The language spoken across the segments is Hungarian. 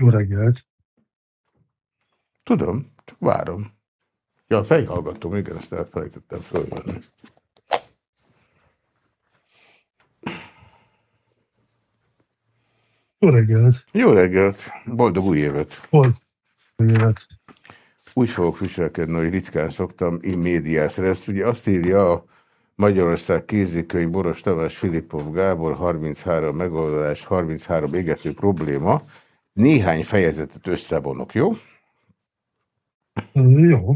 Jó reggelt! Tudom, csak várom. Ja, a fejhallgatóm, igen, ezt elfelejtettem fölvenni. Jó reggelt! Jó reggelt! Boldog új évet! Boldog új évet! Úgy fogok viselkedni, hogy ritkán szoktam in médiás ezt ugye azt írja a Magyarország kézikönyv Boros Tamás Filipov Gábor 33 megoldás, 33 égető probléma. Néhány fejezetet összevonok, jó? Jó.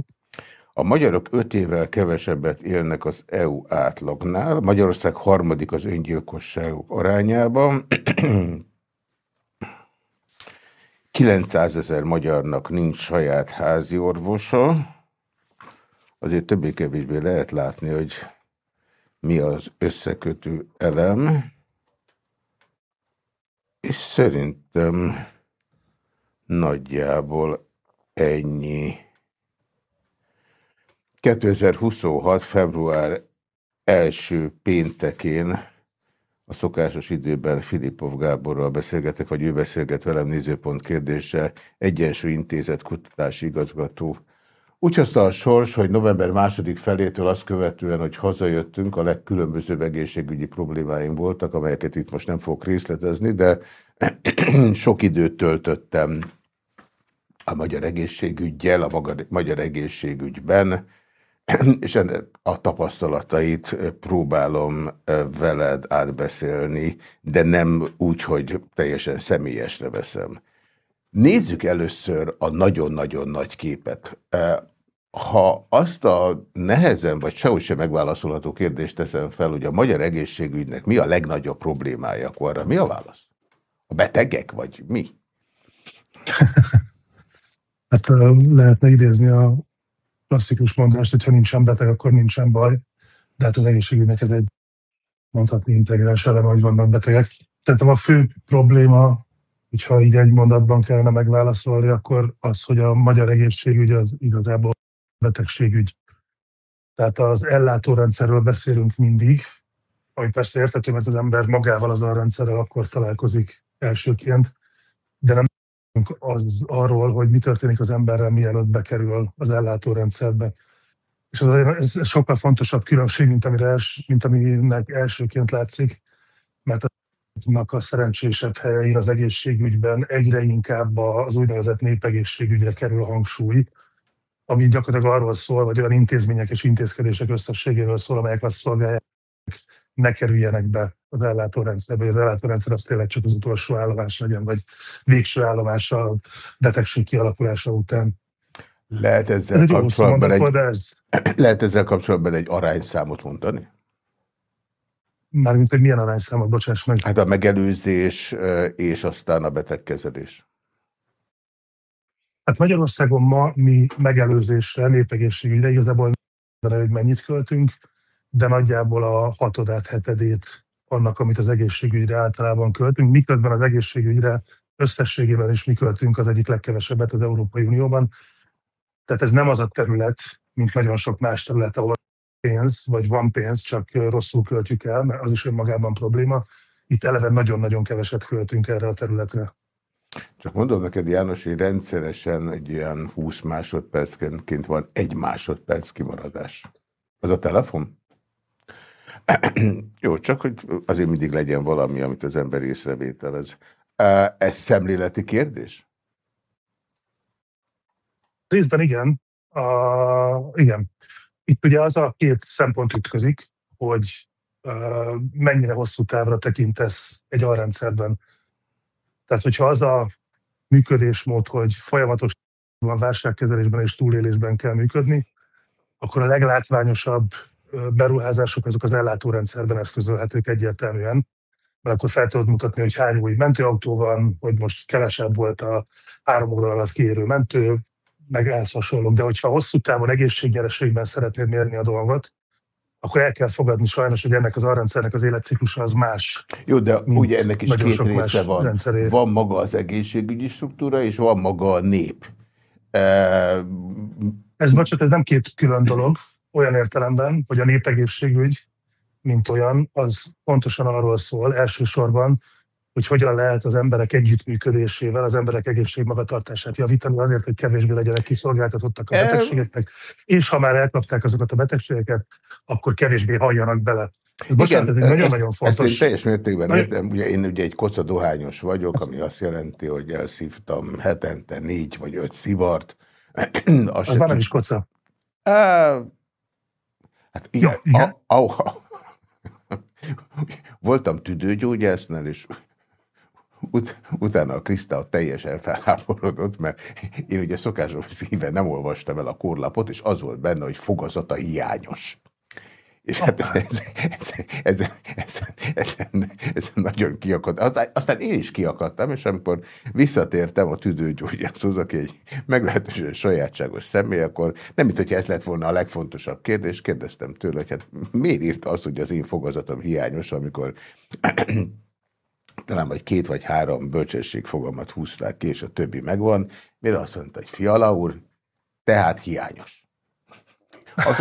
A magyarok öt évvel kevesebbet élnek az EU átlagnál. Magyarország harmadik az öngyilkosságok arányában. 900 ezer magyarnak nincs saját házi orvosa. Azért többé-kevésbé lehet látni, hogy mi az összekötő elem. És szerintem nagyjából ennyi. 2026. február első péntekén a szokásos időben Filipov Gáborral beszélgetek, vagy ő beszélget velem nézőpont kérdése, Egyensúly Intézet kutatási igazgató. Úgy hozta a sors, hogy november második felétől azt követően, hogy hazajöttünk, a legkülönbözőbb egészségügyi problémáim voltak, amelyeket itt most nem fogok részletezni, de sok időt töltöttem a magyar egészségügyjel, a magyar egészségügyben, és a tapasztalatait próbálom veled átbeszélni, de nem úgy, hogy teljesen személyesre veszem. Nézzük először a nagyon-nagyon nagy képet. Ha azt a nehezen vagy sehogy sem megválaszolható kérdést teszem fel, hogy a magyar egészségügynek mi a legnagyobb problémája, akkor arra mi a válasz? A betegek, vagy mi? Hát lehetne idézni a klasszikus mondást, hogy ha nincsen beteg, akkor nincsen baj. De hát az egészségügynek ez egy mondhatni integráns eleme, hogy vannak betegek. Szerintem a fő probléma, hogyha így egy mondatban kellene megválaszolni, akkor az, hogy a magyar egészségügy az igazából betegségügy. Tehát az ellátórendszerről beszélünk mindig, ami persze értető, mert az ember magával az a rendszerrel akkor találkozik elsőként, de nem az arról, hogy mi történik az emberrel, mielőtt bekerül az ellátórendszerbe. És ez, ez sokkal fontosabb különbség, mint, amire els, mint aminek elsőként látszik, mert a a szerencsésebb helyein az egészségügyben egyre inkább az úgynevezett népegészségügyre kerül a hangsúly, ami gyakorlatilag arról szól, vagy olyan intézmények és intézkedések összességéről szól, amelyek azt szolgálják, ne kerüljenek be az ellátórendszerbe, vagy az ellátórendszer az tényleg csak az utolsó állomás legyen, vagy végső állomás a betegség kialakulása után. Lehet ezzel, ez kapcsolatban egy, ez... lehet ezzel kapcsolatban egy arányszámot mondani? Mármint, hogy milyen arányszámot, bocsáss meg. Hát a megelőzés és aztán a betegkezelés. Hát Magyarországon ma mi megelőzésre, népegészségügyre igazából hogy mennyit költünk, de nagyjából a hatodát, hetedét annak, amit az egészségügyre általában költünk, miközben az egészségügyre összességében is mi költünk az egyik legkevesebbet az Európai Unióban. Tehát ez nem az a terület, mint nagyon sok más terület, ahol pénz, vagy van pénz, csak rosszul költjük el, mert az is önmagában probléma. Itt eleve nagyon-nagyon keveset költünk erre a területre. Csak mondom neked, János, hogy rendszeresen egy olyan 20 másodpercként van egy másodperc kimaradás. Az a telefon? Jó, csak hogy azért mindig legyen valami, amit az ember észrevételez. Ez szemléleti kérdés? Részben igen. Uh, igen. Itt ugye az a két szempont ütközik, hogy uh, mennyire hosszú távra tekintesz egy alrendszerben. Tehát, hogyha az a működésmód, hogy folyamatosan válságkezelésben és túlélésben kell működni, akkor a leglátványosabb beruházások azok az ellátórendszerben eszközölhetők egyértelműen, mert akkor fel tudod mutatni, hogy hány új mentőautó van, hogy most kevesebb volt a három oldalon az kiérő mentő, meg ehhez hasonlók. De hogyha hosszú távon egészségnyereségben szeretnéd mérni a dolgot, akkor el kell fogadni sajnos, hogy ennek az arrendszernek az életciklusa az más. Jó, de ugye ennek is két része van. Rendszeré. Van maga az egészségügyi struktúra, és van maga a nép. Ez, bocsánat, ez nem két külön dolog olyan értelemben, hogy a népegészségügy, mint olyan, az pontosan arról szól elsősorban, hogy hogyan lehet az emberek együttműködésével az emberek egészségmagatartását javítani azért, hogy kevésbé legyenek kiszolgáltatottak a betegségeknek, és ha már elkapták azokat a betegségeket, akkor kevésbé halljanak bele. Ez Igen, ez nagyon-nagyon fontos. Ezt én teljes mértékben értem. Ugye én ugye egy koca dohányos vagyok, ami azt jelenti, hogy elszívtam hetente négy vagy öt szivart. az már nem is koca. Hát igen, ja, igen. A, a, a, voltam tüdőgyógyásznál, és ut utána a Kriszta teljesen felháborodott, mert én ugye szokásos szíven nem olvastam el a korlapot, és az volt benne, hogy fogazata hiányos. És hát ez, ez, ez, ez, ez, ez nagyon kiakadt. Aztán, aztán én is kiakadtam, és amikor visszatértem a tüdőgyógyászhoz, aki egy meglehetősen sajátságos személy, akkor nem mint hogyha ez lett volna a legfontosabb kérdés, kérdeztem tőle, hogy hát miért írta azt, hogy az én fogazatom hiányos, amikor talán vagy két vagy három bölcsességfogalmat húzták ki, és a többi megvan, mire azt mondta, hogy fiala úr, tehát hiányos. Az,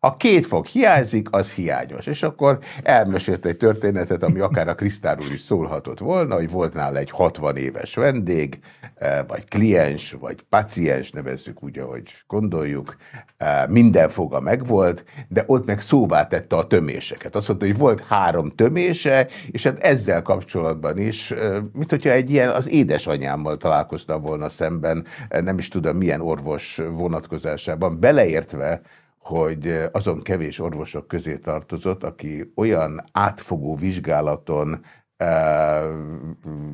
ha két fog hiányzik, az hiányos. És akkor elmesélt egy történetet, ami akár a Krisztáról is szólhatott volna, hogy volt nála egy 60 éves vendég, eh, vagy kliens, vagy paciens, nevezzük úgy, ahogy gondoljuk, minden foga megvolt, de ott meg szóvá tette a töméseket. Azt mondta, hogy volt három tömése, és hát ezzel kapcsolatban is, mint hogyha egy ilyen az édesanyámmal találkoztam volna szemben, nem is tudom milyen orvos vonatkozás orvosában, beleértve, hogy azon kevés orvosok közé tartozott, aki olyan átfogó vizsgálaton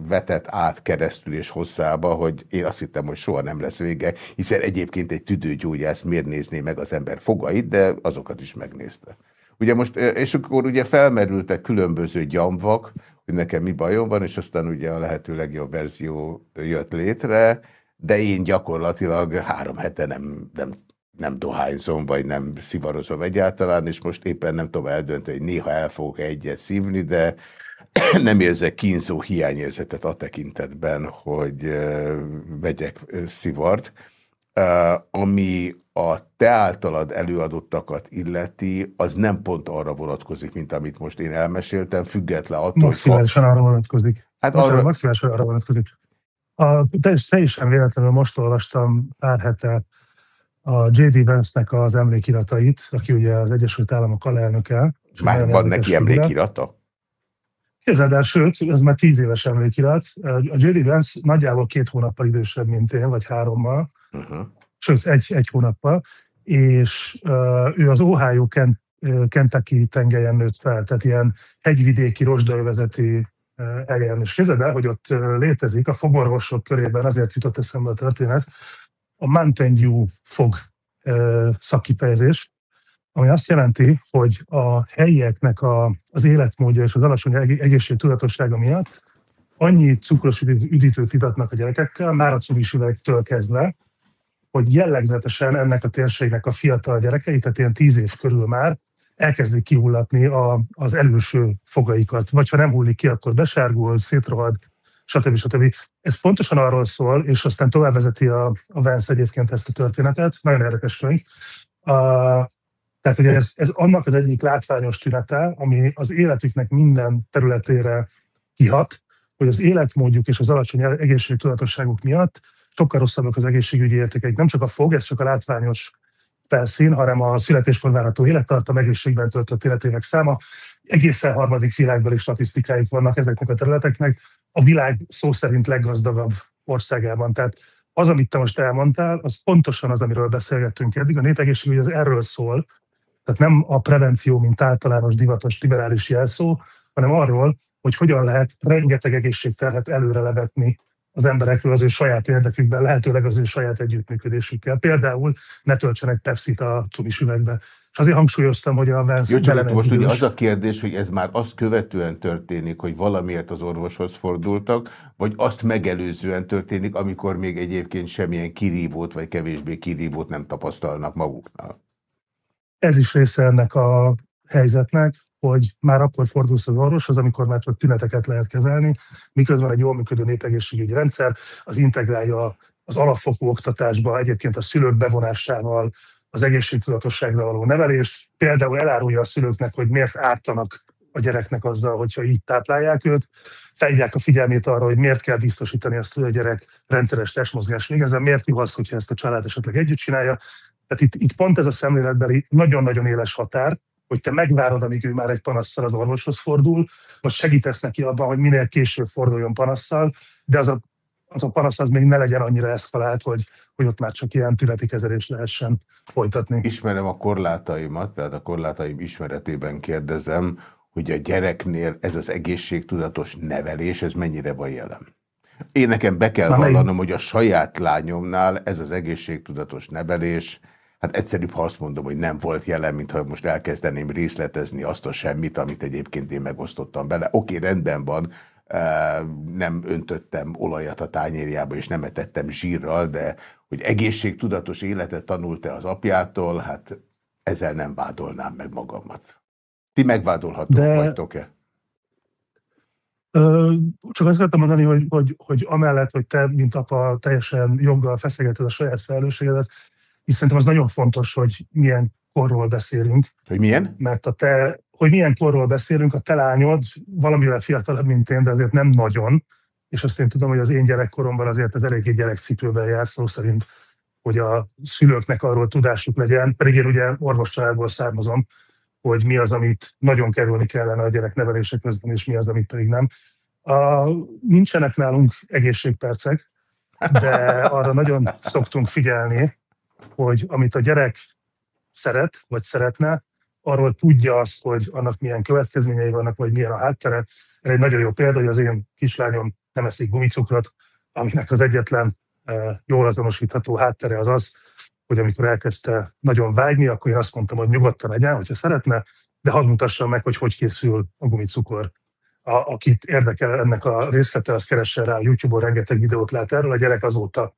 vetett át keresztül és hosszába, hogy én azt hittem, hogy soha nem lesz vége, hiszen egyébként egy tüdőgyógyász miért nézné meg az ember fogait, de azokat is megnézte. Ugye most, és akkor ugye felmerültek különböző gyamvak, hogy nekem mi bajom van, és aztán ugye a lehető legjobb verzió jött létre, de én gyakorlatilag három hete nem, nem, nem dohányzom, vagy nem szivarozom egyáltalán, és most éppen nem tudom eldönteni, hogy néha el fogok egyet szívni, de nem érzek kínzó hiányérzetet a tekintetben, hogy vegyek szivart. Ami a te általad előadottakat illeti, az nem pont arra vonatkozik, mint amit most én elmeséltem, független attól, Maximálisan arra vonatkozik. Hát arra... Maximálisan arra vonatkozik. A, teljesen véletlenül most olvastam pár hete a J.D. Vance-nek az emlékiratait, aki ugye az Egyesült Államok alelnöke. Már van neki emlékirata? Képzeld el, sőt, ez már tíz éves emlékirat. A J.D. Vance nagyjából két hónappal idősebb, mint én, vagy hárommal. Uh-huh. Sőt, egy, egy hónappal. És uh, ő az Ohio Kent, Kentucky tengelyen nőtt fel, tehát ilyen hegyvidéki rozsdaövezeti helyen. És képzeld el, hogy ott létezik a fogorvosok körében, azért jutott eszembe a történet, a Mountain Dew fog szakifejezés, ami azt jelenti, hogy a helyieknek a, az életmódja és az alacsony egészség tudatossága miatt annyi cukros üdítőt idatnak a gyerekekkel, már a cumisüvegtől kezdve, hogy jellegzetesen ennek a térségnek a fiatal gyerekei, tehát ilyen tíz év körül már elkezdik kihullatni a, az előső fogaikat. Vagy ha nem hullik ki, akkor besárgul, szétrohad, stb. stb. Ez pontosan arról szól, és aztán tovább vezeti a, a Vance egyébként ezt a történetet. Nagyon érdekes könyv. Tehát ugye ez, ez annak az egyik látványos tünete, ami az életüknek minden területére kihat, hogy az életmódjuk és az alacsony egészségtudatosságuk miatt sokkal rosszabbak az egészségügyi értékeik. Nem csak a fog, ez csak a látványos felszín, hanem a születéskor várható élettartam, egészségben töltött életének száma. Egészen harmadik világbeli statisztikáik vannak ezeknek a területeknek. A világ szó szerint leggazdagabb országában. Tehát az, amit te most elmondtál, az pontosan az, amiről beszélgettünk eddig. A népegészségügy az erről szól, tehát nem a prevenció, mint általános divatos liberális jelszó, hanem arról, hogy hogyan lehet rengeteg egészségterhet előre levetni az emberekről az ő saját érdekükben, lehetőleg az ő saját együttműködésükkel. Például ne töltsenek Pepsi-t a cumis üvegbe. És azért hangsúlyoztam, hogy a Vance... Jó, csak most ugye az a kérdés, hogy ez már azt követően történik, hogy valamiért az orvoshoz fordultak, vagy azt megelőzően történik, amikor még egyébként semmilyen kirívót, vagy kevésbé kirívót nem tapasztalnak maguknál. Ez is része ennek a helyzetnek hogy már akkor fordulsz az orvoshoz, amikor már csak tüneteket lehet kezelni, miközben egy jól működő népegészségügyi rendszer az integrálja az alapfokú oktatásba, egyébként a szülők bevonásával, az egészségtudatosságra való nevelés, például elárulja a szülőknek, hogy miért ártanak a gyereknek azzal, hogyha így táplálják őt, felhívják a figyelmét arra, hogy miért kell biztosítani azt, hogy a gyerek rendszeres testmozgás végezzen, miért jó az, hogyha ezt a család esetleg együtt csinálja. Tehát itt, itt pont ez a szemléletbeli nagyon-nagyon éles határ, hogy te megvárod, amíg ő már egy panasszal az orvoshoz fordul, most segítesz neki abban, hogy minél később forduljon panasszal, de az a, az a panasz az még ne legyen annyira eszkalált, hogy, hogy ott már csak ilyen tüneti kezelés lehessen folytatni. Ismerem a korlátaimat, tehát a korlátaim ismeretében kérdezem, hogy a gyereknél ez az egészségtudatos nevelés, ez mennyire van jelen? Én nekem be kell vallanom, hogy a saját lányomnál ez az egészségtudatos nevelés, hát egyszerűbb, ha azt mondom, hogy nem volt jelen, mintha most elkezdeném részletezni azt a semmit, amit egyébként én megosztottam bele. Oké, rendben van, nem öntöttem olajat a tányérjába, és nem etettem zsírral, de hogy egészségtudatos életet tanult-e az apjától, hát ezzel nem vádolnám meg magamat. Ti megvádolhatók de... vagytok-e? Csak azt akartam mondani, hogy, hogy, hogy amellett, hogy te, mint apa, teljesen joggal feszegeted a saját felelősségedet, és szerintem az nagyon fontos, hogy milyen korról beszélünk. Hogy milyen? Mert a te, hogy milyen korról beszélünk, a te lányod valamivel fiatalabb, mint én, de azért nem nagyon, és azt én tudom, hogy az én gyerekkoromban azért ez eléggé gyerekcipőben jár, szó szerint, hogy a szülőknek arról tudásuk legyen, pedig én ugye orvoscsaládból származom, hogy mi az, amit nagyon kerülni kellene a gyerek nevelése közben, és mi az, amit pedig nem. A, nincsenek nálunk egészségpercek, de arra nagyon szoktunk figyelni, hogy amit a gyerek szeret, vagy szeretne, arról tudja azt, hogy annak milyen következményei vannak, vagy milyen a háttere. Ez egy nagyon jó példa, hogy az én kislányom nem eszik gumicukrot, aminek az egyetlen eh, jól azonosítható háttere az az, hogy amikor elkezdte nagyon vágyni, akkor én azt mondtam, hogy nyugodtan legyen, hogyha szeretne, de hadd mutassam meg, hogy hogy készül a gumicukor. A, akit érdekel ennek a részlete, az keressen rá, YouTube-on rengeteg videót lát erről, a gyerek azóta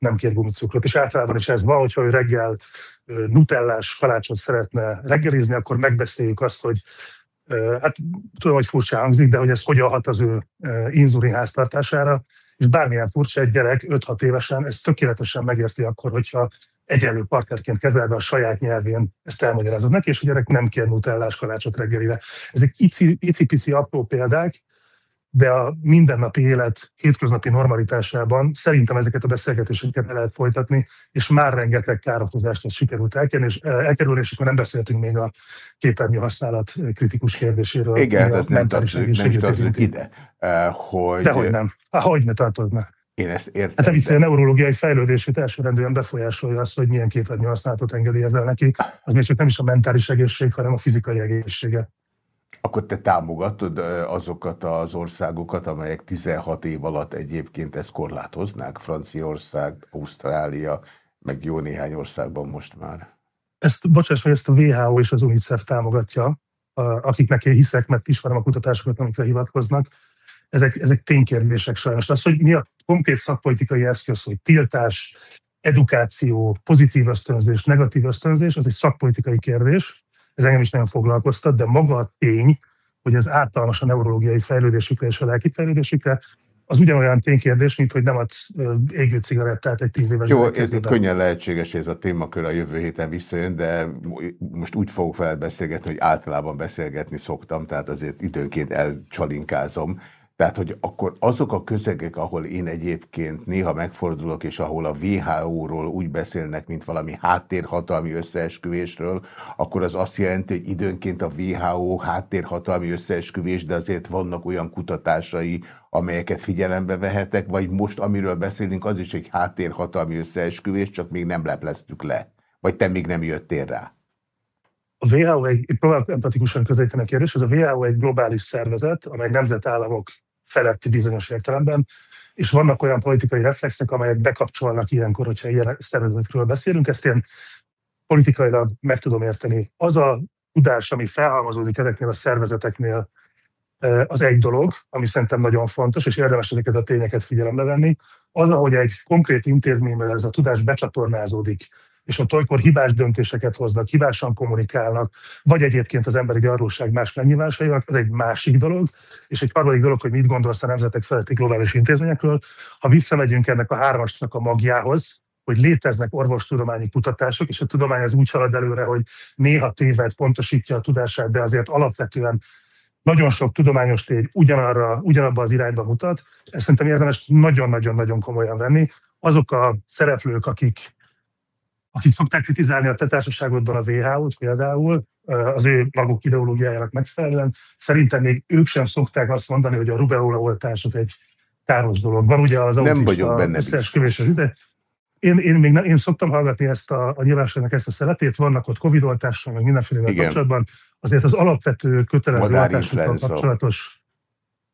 nem kér gumicukrot. És általában is ez van, hogyha ő reggel nutellás kalácsot szeretne reggelizni, akkor megbeszéljük azt, hogy hát tudom, hogy furcsa hangzik, de hogy ez hogyan hat az ő inzulin háztartására, és bármilyen furcsa egy gyerek 5-6 évesen, ez tökéletesen megérti akkor, hogyha egyenlő partnerként kezelve a saját nyelvén ezt elmagyarázod neki, és a gyerek nem kér nutellás kalácsot reggelire. Ezek icipici apró példák, de a mindennapi élet hétköznapi normalitásában szerintem ezeket a beszélgetéseket el lehet folytatni, és már rengeteg károkozást az sikerült elkerülni, és, elkerülni, és akkor nem beszéltünk még a képernyő használat kritikus kérdéséről. Igen, ez nem tartozik, nem tartozik ide. Hogy... Dehogy nem. Hogy ne tartozna. Én ezt értem. Hát de... a neurológiai fejlődését elsőrendűen befolyásolja azt, hogy milyen képernyő használatot engedélyezel neki. Az még csak nem is a mentális egészség, hanem a fizikai egészsége. Akkor te támogatod azokat az országokat, amelyek 16 év alatt egyébként ezt korlátoznák? Franciaország, Ausztrália, meg jó néhány országban most már. Ezt, bocsáss meg, ezt a WHO és az UNICEF támogatja, akiknek én hiszek, mert ismerem a kutatásokat, amikre hivatkoznak. Ezek, ezek ténykérdések sajnos. Az, hogy mi a konkrét szakpolitikai eszköz, hogy tiltás, edukáció, pozitív ösztönzés, negatív ösztönzés, az egy szakpolitikai kérdés, ez engem is nagyon foglalkoztat, de maga a tény, hogy ez általános a neurológiai fejlődésükre és a lelki fejlődésükre, az ugyanolyan ténykérdés, mint hogy nem adsz égő cigarettát egy tíz éves Jó, ez könnyen lehetséges, hogy ez a témakör a jövő héten visszajön, de most úgy fogok veled beszélgetni, hogy általában beszélgetni szoktam, tehát azért időnként elcsalinkázom. Tehát, hogy akkor azok a közegek, ahol én egyébként néha megfordulok, és ahol a WHO-ról úgy beszélnek, mint valami háttérhatalmi összeesküvésről, akkor az azt jelenti, hogy időnként a WHO háttérhatalmi összeesküvés, de azért vannak olyan kutatásai, amelyeket figyelembe vehetek, vagy most amiről beszélünk, az is egy háttérhatalmi összeesküvés, csak még nem lepleztük le. Vagy te még nem jöttél rá? A WHO egy, próbálok empatikusan közelíteni a kérdés, ez a WHO egy globális szervezet, amely nemzetállamok feletti bizonyos értelemben, és vannak olyan politikai reflexek, amelyek bekapcsolnak ilyenkor, hogyha ilyen szervezetről beszélünk. Ezt én politikailag meg tudom érteni. Az a tudás, ami felhalmozódik ezeknél a szervezeteknél, az egy dolog, ami szerintem nagyon fontos, és érdemes ezeket a tényeket figyelembe venni. Az, ahogy egy konkrét intézményben ez a tudás becsatornázódik és ott olykor hibás döntéseket hoznak, hibásan kommunikálnak, vagy egyébként az emberi gyarlóság más megnyilvánulásaival, az egy másik dolog, és egy harmadik dolog, hogy mit gondolsz a nemzetek feletti globális intézményekről. Ha visszamegyünk ennek a hármasnak a magjához, hogy léteznek orvostudományi kutatások, és a tudomány az úgy halad előre, hogy néha téved, pontosítja a tudását, de azért alapvetően nagyon sok tudományos tény ugyanarra, ugyanabba az irányba mutat. Ezt szerintem érdemes nagyon-nagyon-nagyon komolyan venni. Azok a szereplők, akik, akik szokták kritizálni a te társaságodban a WHO-t például, az ő maguk ideológiájának megfelelően, szerintem még ők sem szokták azt mondani, hogy a rubeola oltás az egy káros dolog. Van ugye az Nem vagyok benne biztos. Én, én még nem, én szoktam hallgatni ezt a, a nyilvánosságnak ezt a szeretét, vannak ott Covid oltással, meg mindenféle kapcsolatban. Azért az alapvető kötelező oltásokkal kapcsolatos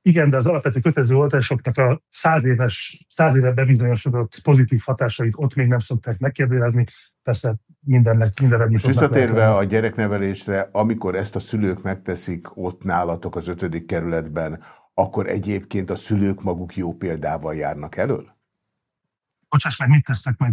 igen, de az alapvető kötelező oltásoknak a száz éves, száz éve bebizonyosodott pozitív hatásait ott még nem szokták megkérdőjelezni. Persze mindennek, mindenre Most visszatérve a gyereknevelésre, amikor ezt a szülők megteszik ott nálatok az ötödik kerületben, akkor egyébként a szülők maguk jó példával járnak elől? Bocsáss meg, mit tesznek meg?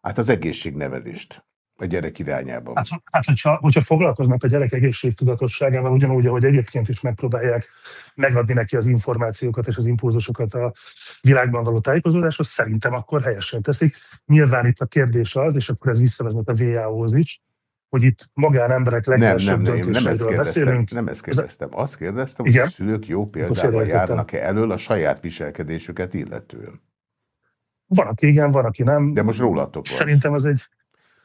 Hát az egészségnevelést a gyerek irányában. Hát, hát hogyha, hogyha foglalkoznak a gyerek egészségtudatosságával, ugyanúgy, ahogy egyébként is megpróbálják megadni neki az információkat és az impulzusokat a világban való tájékozódáshoz, szerintem akkor helyesen teszik. Nyilván itt a kérdés az, és akkor ez visszavezet a WHO-hoz is, hogy itt magánemberek legelsőbb nem, nem, nem, nem ezt beszélünk. Nem ezt kérdeztem. Azt kérdeztem, hogy Igen? a szülők jó példával járnak-e elől a saját viselkedésüket illetően. Van, aki igen, van, aki nem. De most rólatok van. Szerintem az egy...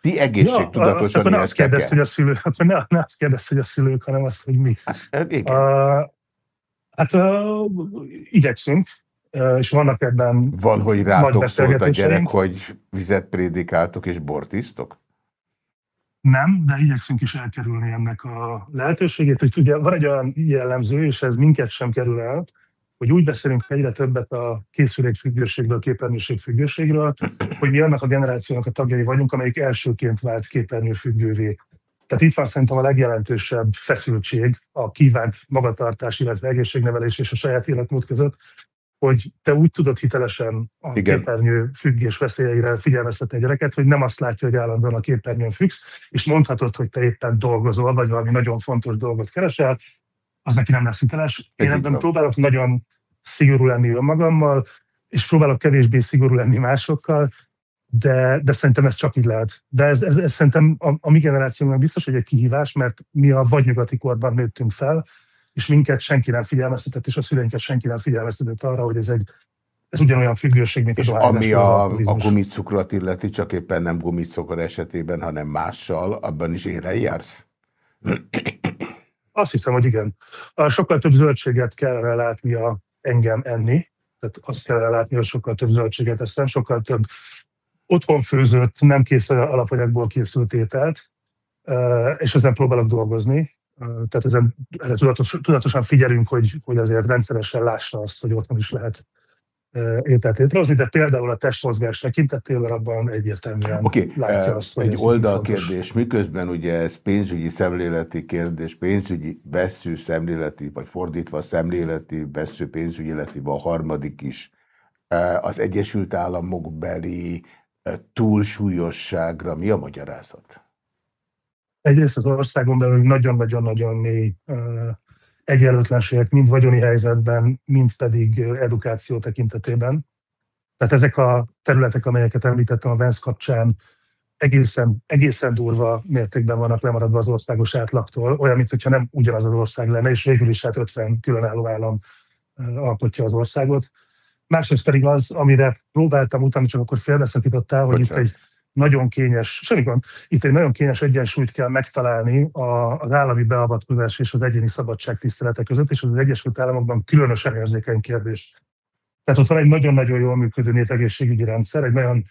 Ti egészségtudatosan ja, azt kérdezd, hogy a szülők, hát ne, ne azt kérdezd, hogy a szülők, hanem azt, hogy mi. Hát, igen. Uh, hát uh, igyekszünk, uh, és vannak ebben Van, hogy rátok szólt a gyerek, hogy vizet prédikáltok és bortisztok? Nem, de igyekszünk is elkerülni ennek a lehetőségét, hogy ugye van egy olyan jellemző, és ez minket sem kerül el, hogy úgy beszélünk egyre többet a készülékfüggőségről, képernyőségfüggőségről, hogy mi annak a generációnak a tagjai vagyunk, amelyik elsőként vált képernyőfüggővé. Tehát itt van szerintem a legjelentősebb feszültség a kívánt magatartás, illetve egészségnevelés és a saját életmód között, hogy te úgy tudod hitelesen a Igen. képernyő függés veszélyeire figyelmeztetni a gyereket, hogy nem azt látja, hogy állandóan a képernyőn függsz, és mondhatod, hogy te éppen dolgozol, vagy valami nagyon fontos dolgot keresel, az neki nem lesz hiteles. Én ebben próbálok nagyon szigorú lenni önmagammal, és próbálok kevésbé szigorú lenni másokkal, de, de szerintem ez csak így lehet. De ez, ez, ez szerintem a, a mi generációnknak biztos, hogy egy kihívás, mert mi a vadnyugati korban nőttünk fel, és minket senki nem figyelmeztetett, és a szüleinket senki nem figyelmeztetett arra, hogy ez egy ez ugyanolyan függőség, mint és a ami a, a gumicukrot illeti, csak éppen nem gumicukor esetében, hanem mással, abban is élen jársz? Azt hiszem, hogy igen. Sokkal több zöldséget kellene látnia engem enni, tehát azt kellene látni, hogy sokkal több zöldséget eszem, sokkal több otthon főzött, nem kész alapanyagból készült ételt, és ezen próbálok dolgozni. Tehát ezen, ezen tudatos, tudatosan figyelünk, hogy, hogy azért rendszeresen lássa azt, hogy otthon is lehet ételt létrehozni, de például a testmozgás tekintetében abban egyértelműen okay. látja azt, hogy Egy oldalkérdés, miközben ugye ez pénzügyi szemléleti kérdés, pénzügyi vesző szemléleti, vagy fordítva szemléleti, vesző pénzügyi, illetve a harmadik is, az Egyesült Államok beli túlsúlyosságra mi a magyarázat? Egyrészt az országon belül nagyon-nagyon-nagyon mély egyenlőtlenségek mind vagyoni helyzetben, mind pedig edukáció tekintetében. Tehát ezek a területek, amelyeket említettem a Vence kapcsán, egészen, egészen durva mértékben vannak lemaradva az országos átlagtól, olyan, mintha nem ugyanaz az ország lenne, és végül is hát 50 különálló állam alkotja az országot. Másrészt pedig az, amire próbáltam utána, csak akkor félbeszakítottál, hogy itt egy nagyon kényes, semmi gond, itt egy nagyon kényes egyensúlyt kell megtalálni az állami beavatkozás és az egyéni szabadság tisztelete között, és az Egyesült Államokban különösen érzékeny kérdés. Tehát ott van egy nagyon-nagyon jól működő népegészségügyi rendszer, egy nagyon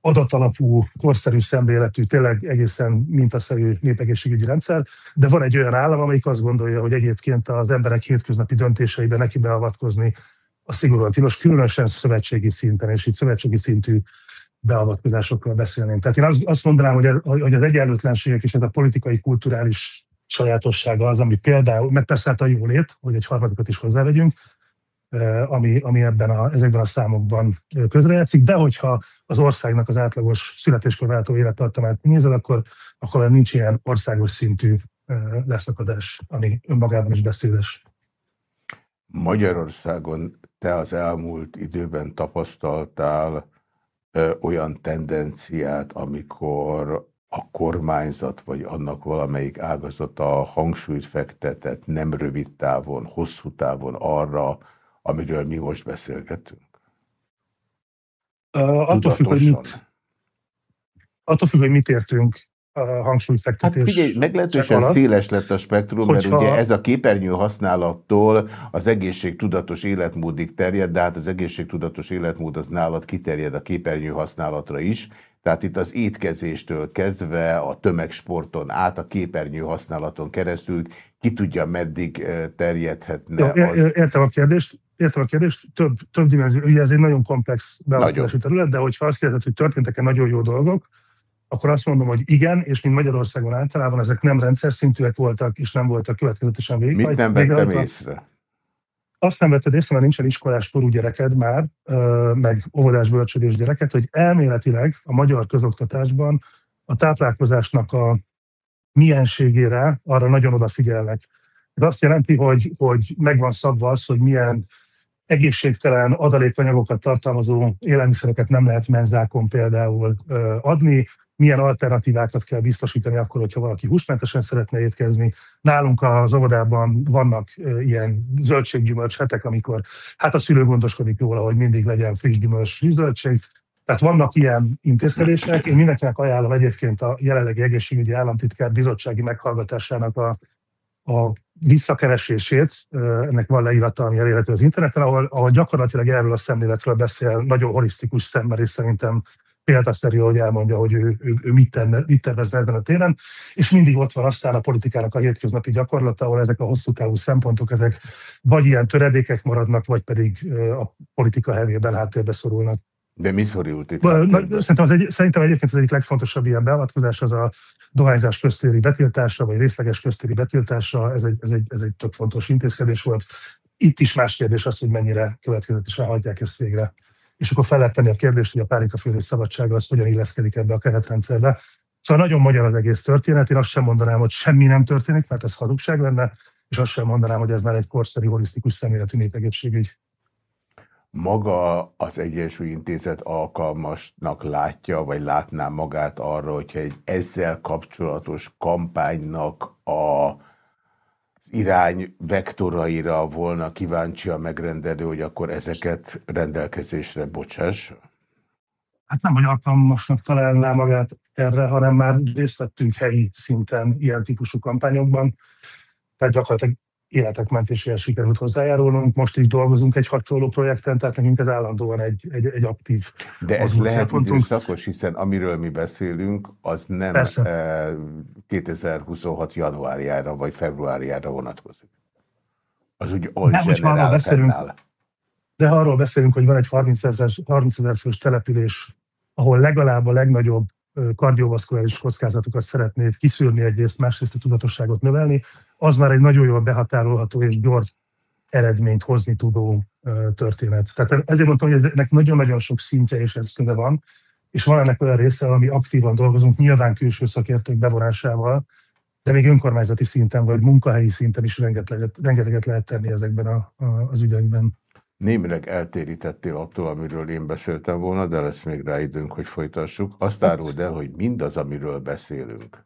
adatalapú, korszerű szemléletű, tényleg egészen mintaszerű népegészségügyi rendszer, de van egy olyan állam, amelyik azt gondolja, hogy egyébként az emberek hétköznapi döntéseibe neki beavatkozni a szigorúan tilos, különösen szövetségi szinten, és itt szövetségi szintű beavatkozásokról beszélném. Tehát én azt mondanám, hogy, hogy az egyenlőtlenségek és ez a politikai, kulturális sajátossága az, ami például, meg persze hát a jólét, hogy egy harmadikat is hozzávegyünk, ami, ami ebben a, ezekben a számokban közrejátszik, de hogyha az országnak az átlagos születéskor váltó élettartamát nézed, akkor, akkor nincs ilyen országos szintű leszakadás, ami önmagában is beszédes. Magyarországon te az elmúlt időben tapasztaltál olyan tendenciát, amikor a kormányzat, vagy annak valamelyik ágazata hangsúlyt fektetett nem rövid távon, hosszú távon arra, amiről mi most beszélgetünk? Uh, attól függ, hogy mit, attól függ, hogy mit értünk hangsúlyfektetés. Hát figyelj, meglehetősen alatt. széles lett a spektrum, mert ugye ez a képernyő használattól az egészségtudatos életmódig terjed, de hát az egészségtudatos életmód az nálad kiterjed a képernyő használatra is, tehát itt az étkezéstől kezdve a tömegsporton át a képernyő használaton keresztül ki tudja meddig terjedhetne Jó, az... Értem a kérdést, értem a kérdést, több, több dimenzió, ugye ez egy nagyon komplex beavatkozási terület, de hogyha azt kérdezed, hogy történtek-e nagyon jó dolgok, akkor azt mondom, hogy igen, és mint Magyarországon általában ezek nem rendszer szintűek voltak, és nem voltak következetesen végig. Mit nem vettem észre? Azt nem vetted észre, mert nincsen iskolás korú gyereked már, meg óvodás bölcsödés gyereket, hogy elméletileg a magyar közoktatásban a táplálkozásnak a mienségére arra nagyon odafigyelnek. Ez azt jelenti, hogy, hogy megvan szabva az, hogy milyen egészségtelen adalékanyagokat tartalmazó élelmiszereket nem lehet menzákon például adni, milyen alternatívákat kell biztosítani akkor, hogyha valaki húsmentesen szeretne étkezni. Nálunk az óvodában vannak ilyen zöldséggyümölcs hetek, amikor hát a szülő gondoskodik róla, hogy mindig legyen friss gyümölcs, friss zöldség. Tehát vannak ilyen intézkedések. Én mindenkinek ajánlom egyébként a jelenlegi egészségügyi államtitkár bizottsági meghallgatásának a, a visszakeresését, ennek van leírata, ami elérhető az interneten, ahol, ahol gyakorlatilag erről a szemléletről beszél, nagyon holisztikus szemmel, és szerintem példaszerű, hogy elmondja, hogy ő, ő, ő mit, tenne, mit tervezne ezen a téren, és mindig ott van aztán a politikának a hétköznapi gyakorlata, ahol ezek a hosszú távú szempontok, ezek vagy ilyen töredékek maradnak, vagy pedig a politika hevében háttérbe szorulnak. De mi szorult itt? Szerintem, az egy, szerintem egyébként az egyik legfontosabb ilyen beavatkozás az a dohányzás köztéri betiltása, vagy részleges köztéri betiltása. Ez egy, ez, egy, ez egy tök fontos intézkedés volt. Itt is más kérdés az, hogy mennyire következetesen hagyják ezt végre és akkor fel lehet tenni a kérdést, hogy a pálinkafőzés szabadsága az hogyan illeszkedik ebbe a keretrendszerbe. Szóval nagyon magyar az egész történet, én azt sem mondanám, hogy semmi nem történik, mert ez hazugság lenne, és azt sem mondanám, hogy ez már egy korszerű, holisztikus szemléletű népegészségügy. Maga az Egyensúly Intézet alkalmasnak látja, vagy látná magát arra, hogyha egy ezzel kapcsolatos kampánynak a irány vektoraira volna kíváncsi a megrendelő, hogy akkor ezeket rendelkezésre bocsáss? Hát nem, hogy alkalmasnak találná magát erre, hanem már részt vettünk helyi szinten ilyen típusú kampányokban. Tehát gyakorlatilag életek mentéséhez sikerült hozzájárulnunk. Most is dolgozunk egy hasonló projekten, tehát nekünk ez állandóan egy, egy, egy aktív De ez lehet időszakos, hiszen amiről mi beszélünk, az nem Persze. 2026 januárjára vagy februárjára vonatkozik. Az úgy all nem, arról beszélünk, De ha arról beszélünk, hogy van egy 30 ezer, 30 ezer fős település, ahol legalább a legnagyobb kardiovaszkuláris kockázatokat szeretnéd kiszűrni egyrészt, másrészt a tudatosságot növelni, az már egy nagyon jól behatárolható és gyors eredményt hozni tudó történet. Tehát ezért mondtam, hogy ennek nagyon-nagyon sok szintje és eszköze van, és van ennek olyan része, ami aktívan dolgozunk, nyilván külső szakértők bevonásával, de még önkormányzati szinten vagy munkahelyi szinten is rengeteget, rengeteget lehet tenni ezekben a, a, az ügyekben. Némileg eltérítettél attól, amiről én beszéltem volna, de lesz még rá időnk, hogy folytassuk. Azt áruld el, hogy mindaz, amiről beszélünk,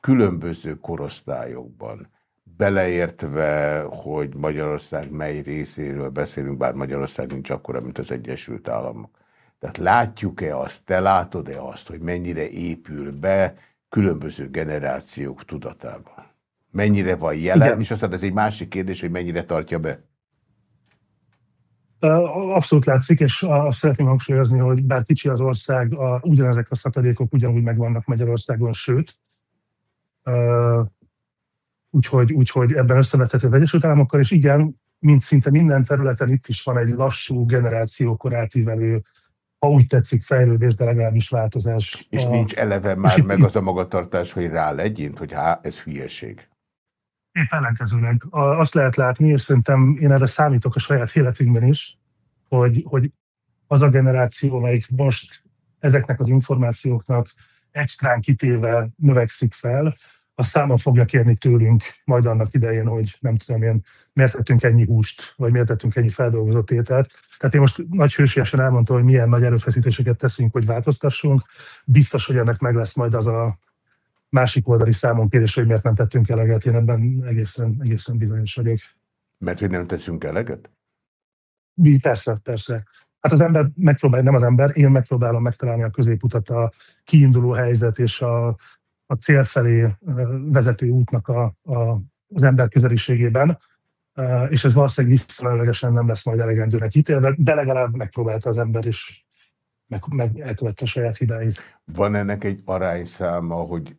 különböző korosztályokban, beleértve, hogy Magyarország mely részéről beszélünk, bár Magyarország nincs akkora, mint az Egyesült Államok. Tehát látjuk-e azt, te látod-e azt, hogy mennyire épül be különböző generációk tudatában? Mennyire van jelen, Igen. és aztán ez egy másik kérdés, hogy mennyire tartja be? Abszolút látszik, és azt szeretném hangsúlyozni, hogy bár kicsi az ország, a, ugyanezek a szakadékok ugyanúgy megvannak Magyarországon, sőt, úgyhogy, úgyhogy ebben összevethető az Egyesült Államokkal, és igen, mint szinte minden területen itt is van egy lassú generációkor átívelő, ha úgy tetszik, fejlődés, de legalábbis változás. És a... nincs eleve már meg az a magatartás, hogy rá legyint, hogy há, ez hülyeség. Épp ellenkezőleg. Azt lehet látni, és szerintem én erre számítok a saját életünkben is, hogy, hogy az a generáció, amelyik most ezeknek az információknak extrán kitéve növekszik fel, a száma fogja kérni tőlünk majd annak idején, hogy nem tudom én, miért tettünk ennyi húst, vagy miért tettünk ennyi feldolgozott ételt. Tehát én most nagy hősiesen elmondtam, hogy milyen nagy erőfeszítéseket teszünk, hogy változtassunk. Biztos, hogy ennek meg lesz majd az a másik oldali számon kérdés, hogy miért nem tettünk eleget, én ebben egészen, egészen bizonyos vagyok. Mert hogy nem teszünk eleget? Mi, persze, persze. Hát az ember megpróbálja, nem az ember, én megpróbálom megtalálni a középutat a kiinduló helyzet és a, a cél felé vezető útnak a, a, az ember közeliségében, és ez valószínűleg viszonylagosan nem lesz majd elegendőnek ítélve, de legalább megpróbálta az ember, és meg, meg elkövette a saját hibáit. Van ennek egy arányszáma, hogy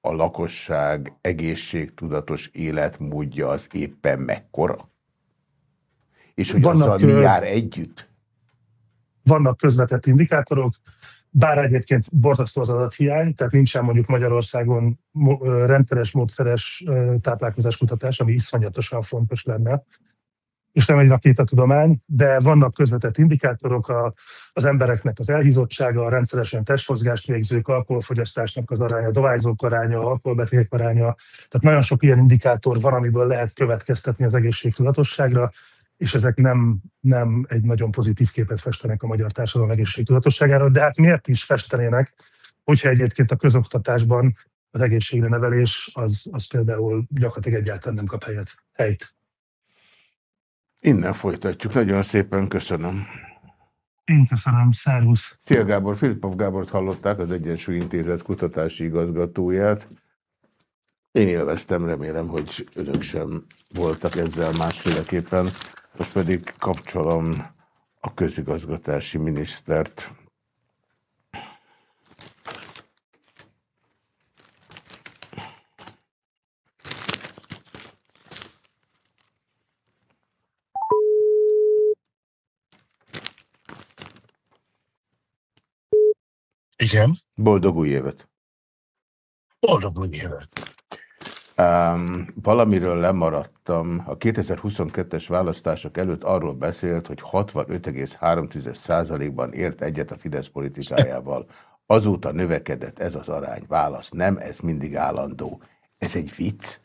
a lakosság egészségtudatos életmódja az éppen mekkora? És hogy vannak, azzal mi jár együtt? Vannak közvetett indikátorok, bár egyébként borzasztó az adathiány, tehát nincsen mondjuk Magyarországon rendszeres, módszeres táplálkozás kutatás, ami iszonyatosan fontos lenne, és nem egy rakétatudomány, de vannak közvetett indikátorok, a, az embereknek az elhízottsága, a rendszeresen testmozgást végzők, alkoholfogyasztásnak az aránya, dohányzók aránya, alkoholbetegek aránya. Tehát nagyon sok ilyen indikátor van, amiből lehet következtetni az egészségtudatosságra, és ezek nem, nem egy nagyon pozitív képet festenek a magyar társadalom egészségtudatosságára, de hát miért is festenének, hogyha egyébként a közoktatásban az egészségre nevelés az, az például gyakorlatilag egyáltalán nem kap helyet, helyt. Innen folytatjuk. Nagyon szépen köszönöm. Én köszönöm. Szervusz. Szia Gábor. Filipov Gábort hallották, az Egyensúly Intézet kutatási igazgatóját. Én élveztem, remélem, hogy önök sem voltak ezzel másféleképpen. Most pedig kapcsolom a közigazgatási minisztert. Igen. Boldog új évet! Boldog új évet! Um, valamiről lemaradtam. A 2022-es választások előtt arról beszélt, hogy 65,3%-ban ért egyet a Fidesz politikájával. Azóta növekedett ez az arány. Válasz nem, ez mindig állandó. Ez egy vicc?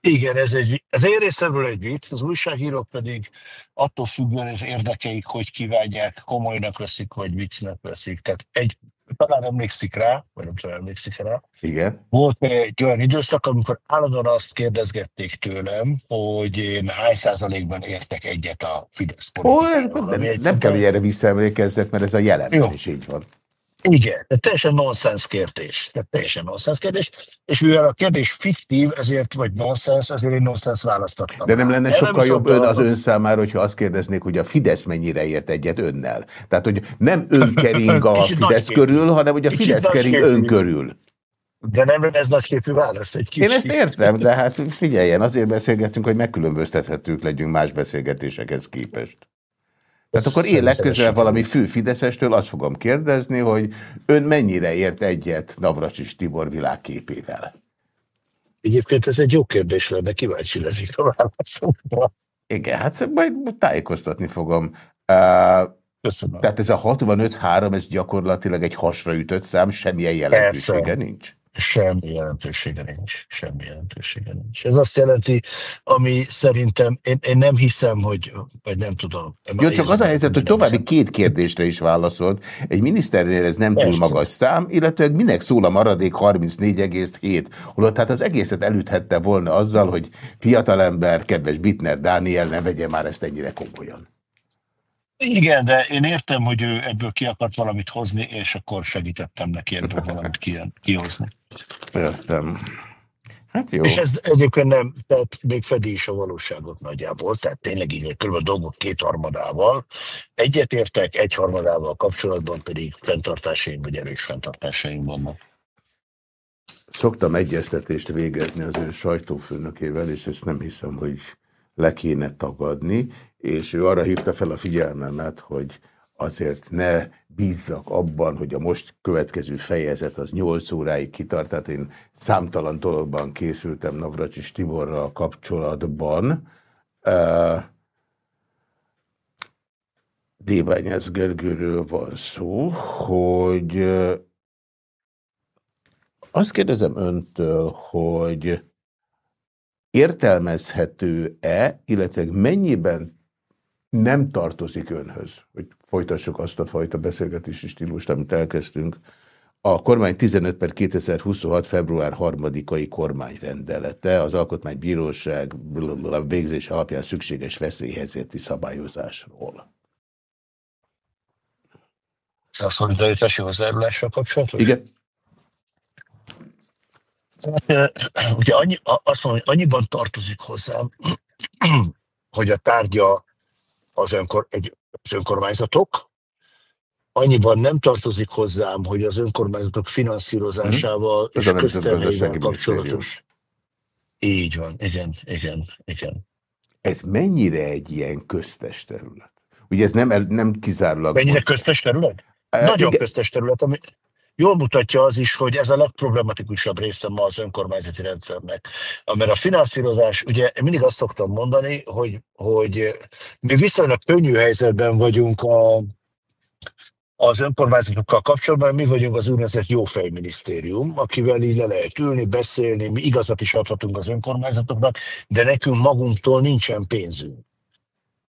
Igen, ez egy, az én részemről egy vicc, az újságírók pedig attól függően az érdekeik, hogy kívánják, komolynak veszik, vagy viccnek veszik. Tehát egy talán emlékszik rá, vagy nem tudom, emlékszik rá. Igen. Volt egy olyan időszak, amikor állandóan azt kérdezgették tőlem, hogy én hány százalékban értek egyet a Fidesz Ó, nem, nem kell, hogy erre visszaemlékezzek, mert ez a jelenben is így van. Igen, de teljesen nonsens kérdés. Tehát teljesen nonsens kérdés. És mivel a kérdés fiktív, ezért vagy nonsens, ezért én nonsens választottam. De nem lenne sokkal jobb ön az ön számára, hogyha azt kérdeznék, hogy a Fidesz mennyire ért egyet önnel. Tehát, hogy nem ön kering a Fidesz körül, hanem hogy a Fidesz kering ön körül. De nem ez nagyképű válasz. Egy kis Én ezt értem, de hát figyeljen, azért beszélgetünk, hogy megkülönböztethetők legyünk más beszélgetésekhez képest. Tehát akkor én legközelebb valami fő Fideszestől azt fogom kérdezni, hogy ön mennyire ért egyet Navracsis Tibor világképével? Egyébként ez egy jó kérdés lenne, kíváncsi leszik a válaszomra. Igen, hát majd tájékoztatni fogom. Köszönöm. Tehát ez a 65-3, ez gyakorlatilag egy hasraütött szám, semmilyen jelentősége Persze. nincs? Semmi jelentősége nincs. Semmi jelentősége nincs. Ez azt jelenti, ami szerintem, én, én nem hiszem, hogy, vagy nem tudom. Jó, csak az a helyzet, hogy további hiszem. két kérdésre is válaszolt. Egy miniszternél ez nem Persze. túl magas szám, illetve minek szól a maradék 34,7, holott hát az egészet elüthette volna azzal, hogy fiatalember, kedves Bitner Dániel ne vegye már ezt ennyire komolyan. Igen, de én értem, hogy ő ebből ki akart valamit hozni, és akkor segítettem neki ebből valamit kihozni. Értem. Hát jó. És ez egyébként nem, tehát még fedi is a valóságot nagyjából, tehát tényleg így kb. a dolgok kétharmadával. Egyetértek, egyharmadával kapcsolatban pedig fenntartásaim vagy erős fenntartásaim vannak. Szoktam egyeztetést végezni az ön sajtófőnökével, és ezt nem hiszem, hogy le kéne tagadni, és ő arra hívta fel a figyelmemet, hogy azért ne bízzak abban, hogy a most következő fejezet az 8 óráig kitart, tehát én számtalan dologban készültem Navracsis Tiborral kapcsolatban. Débányász Gergőről van szó, hogy azt kérdezem öntől, hogy értelmezhető-e, illetve mennyiben nem tartozik önhöz, hogy folytassuk azt a fajta beszélgetési stílust, amit elkezdtünk, a kormány 15 per 2026. február 3-ai kormányrendelete az Alkotmánybíróság végzés alapján szükséges veszélyhelyzeti szabályozásról. A szolidaritási hozzájárulással kapcsolatos? Igen. Ugye annyi, azt mondom, hogy annyiban tartozik hozzám, hogy a tárgya az, önkor, egy, az önkormányzatok, annyiban nem tartozik hozzám, hogy az önkormányzatok finanszírozásával mm. és köztermével kapcsolatos. Így van, igen, igen, igen. Ez mennyire egy ilyen köztes terület? Ugye ez nem, nem kizárólag... Mennyire most... köztes terület? E, Nagyon igen. köztes terület, ami jól mutatja az is, hogy ez a legproblematikusabb része ma az önkormányzati rendszernek. Mert a finanszírozás, ugye mindig azt szoktam mondani, hogy, hogy mi viszonylag könnyű helyzetben vagyunk a, az önkormányzatokkal kapcsolatban mi vagyunk az úgynevezett jófejminisztérium, akivel így le lehet ülni, beszélni, mi igazat is adhatunk az önkormányzatoknak, de nekünk magunktól nincsen pénzünk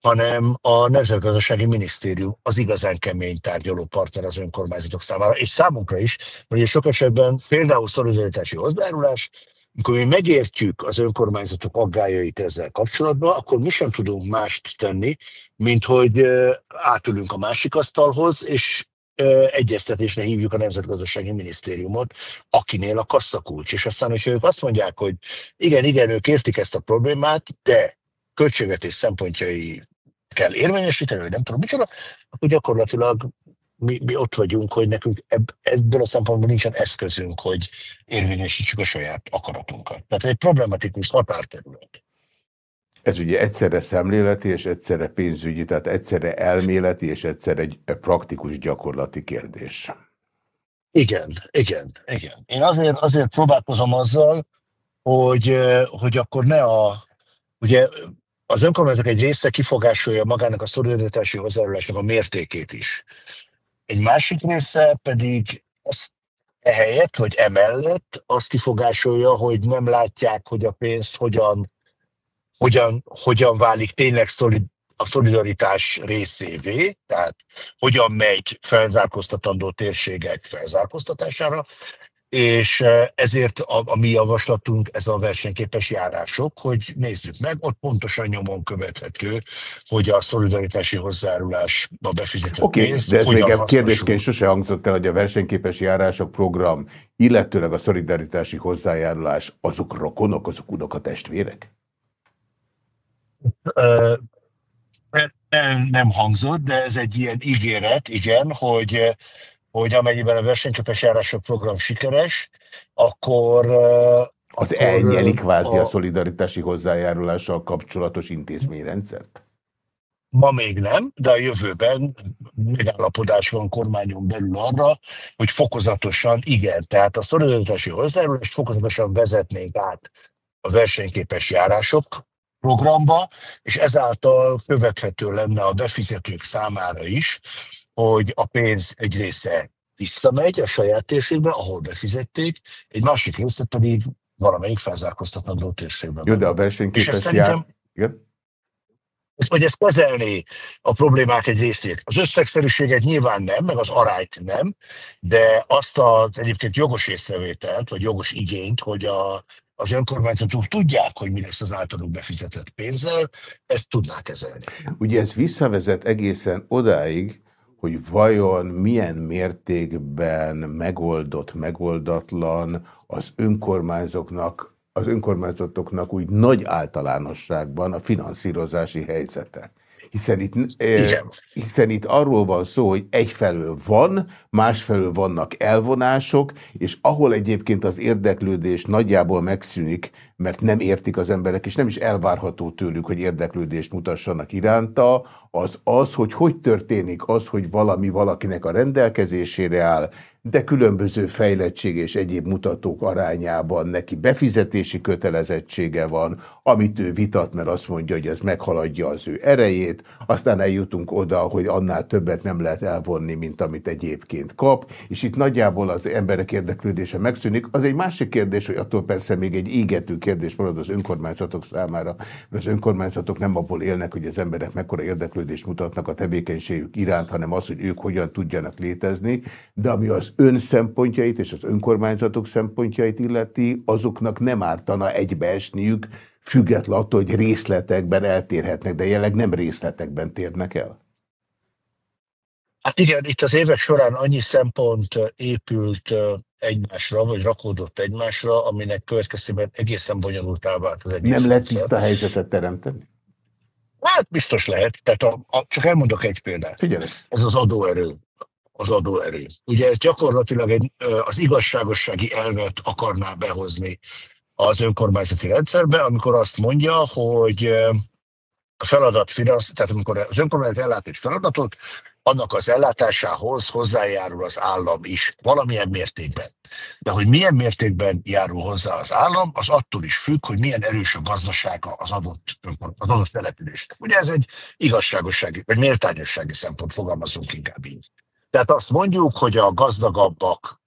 hanem a Nemzetgazdasági Minisztérium az igazán kemény tárgyaló partner az önkormányzatok számára, és számunkra is, hogy sok esetben például szolidaritási hozzájárulás, amikor mi megértjük az önkormányzatok aggájait ezzel kapcsolatban, akkor mi sem tudunk mást tenni, mint hogy átülünk a másik asztalhoz, és egyeztetésre hívjuk a Nemzetgazdasági Minisztériumot, akinél a kasszakulcs. És aztán, hogyha ők azt mondják, hogy igen, igen, ők értik ezt a problémát, de költségvetés szempontjai kell érvényesíteni, vagy nem tudom micsoda, akkor gyakorlatilag mi, mi ott vagyunk, hogy nekünk ebb, ebből a szempontból nincsen eszközünk, hogy érvényesítsük a saját akaratunkat. Tehát ez egy problematikus határterület. Ez ugye egyszerre szemléleti és egyszerre pénzügyi, tehát egyszerre elméleti és egyszerre egy praktikus gyakorlati kérdés. Igen, igen, igen. Én azért, azért próbálkozom azzal, hogy, hogy akkor ne a, ugye az önkormányzatok egy része kifogásolja magának a szolidaritási hozzájárulásnak a mértékét is. Egy másik része pedig azt ehelyett, hogy emellett azt kifogásolja, hogy nem látják, hogy a pénz hogyan, hogyan, hogyan válik tényleg szolid, a szolidaritás részévé, tehát hogyan megy felzárkóztatandó térségek felzárkóztatására, és ezért a, a mi javaslatunk ez a versenyképes járások, hogy nézzük meg, ott pontosan nyomon követhető, hogy a szolidaritási hozzájárulásba befizetett okay, pénzt de ez még kérdésként sose hangzott el, hogy a versenyképes járások program, illetőleg a szolidaritási hozzájárulás, azok rokonok, azok unokatestvérek? Nem, nem hangzott, de ez egy ilyen ígéret, igen, hogy hogy amennyiben a versenyképes járások program sikeres, akkor... Az akkor elnyeli kvázi a, a szolidaritási hozzájárulással kapcsolatos intézményrendszert? Ma még nem, de a jövőben megállapodás van kormányon belül arra, hogy fokozatosan igen, tehát a szolidaritási hozzájárulást fokozatosan vezetnénk át a versenyképes járások programba, és ezáltal követhető lenne a befizetők számára is, hogy a pénz egy része visszamegy a saját térségbe, ahol befizették, egy másik része pedig valamelyik felzárkóztatandó térségbe. Jó, de a versenyképes jár... Igen? Hogy ezt kezelni a problémák egy részét. Az összegszerűséget nyilván nem, meg az arányt nem, de azt az egyébként jogos észrevételt, vagy jogos igényt, hogy a, az önkormányzatok tudják, hogy mi lesz az általuk befizetett pénzzel, ezt tudnák kezelni. Ugye ez visszavezet egészen odáig, hogy vajon milyen mértékben megoldott, megoldatlan az önkormányzatoknak, az önkormányzatoknak úgy nagy általánosságban a finanszírozási helyzete. Hiszen itt, hiszen itt arról van szó, hogy egyfelől van, másfelől vannak elvonások, és ahol egyébként az érdeklődés nagyjából megszűnik, mert nem értik az emberek, és nem is elvárható tőlük, hogy érdeklődést mutassanak iránta, az az, hogy hogy történik az, hogy valami valakinek a rendelkezésére áll, de különböző fejlettség és egyéb mutatók arányában neki befizetési kötelezettsége van, amit ő vitat, mert azt mondja, hogy ez meghaladja az ő erejét, aztán eljutunk oda, hogy annál többet nem lehet elvonni, mint amit egyébként kap, és itt nagyjából az emberek érdeklődése megszűnik. Az egy másik kérdés, hogy attól persze még egy égető kérdés marad az önkormányzatok számára, mert az önkormányzatok nem abból élnek, hogy az emberek mekkora érdeklődést mutatnak a tevékenységük iránt, hanem az, hogy ők hogyan tudjanak létezni, de ami az ön szempontjait és az önkormányzatok szempontjait illeti, azoknak nem ártana egybeesniük, független attól, hogy részletekben eltérhetnek, de jelenleg nem részletekben térnek el. Hát igen, itt az évek során annyi szempont épült egymásra, vagy rakódott egymásra, aminek következtében egészen bonyolultá vált az egész. Nem lehet tiszta helyzetet teremteni? Hát biztos lehet. Tehát a, a, csak elmondok egy példát. Figyelj. Ez az adóerő. Az adóerő. Ugye ez gyakorlatilag egy, az igazságossági elvet akarná behozni az önkormányzati rendszerbe, amikor azt mondja, hogy a feladat finansz, tehát amikor az önkormányzat ellát egy feladatot, annak az ellátásához hozzájárul az állam is, valamilyen mértékben. De hogy milyen mértékben járul hozzá az állam, az attól is függ, hogy milyen erős a gazdasága az adott, az adott településnek. Ugye ez egy igazságossági, vagy méltányossági szempont, fogalmazunk inkább így. Tehát azt mondjuk, hogy a gazdagabbak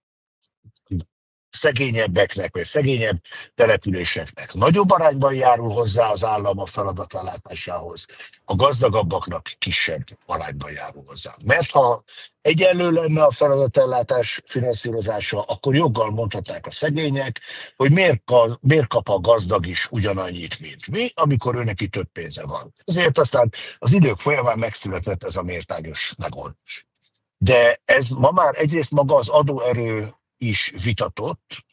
szegényebbeknek, vagy szegényebb településeknek nagyobb arányban járul hozzá az állam a feladat ellátásához, a gazdagabbaknak kisebb arányban járul hozzá. Mert ha egyenlő lenne a feladatellátás finanszírozása, akkor joggal mondhatnák a szegények, hogy miért, kap, miért kap a gazdag is ugyanannyit, mint mi, amikor őnek itt több pénze van. Ezért aztán az idők folyamán megszületett ez a mértányos megoldás. De ez ma már egyrészt maga az adóerő is vitatott.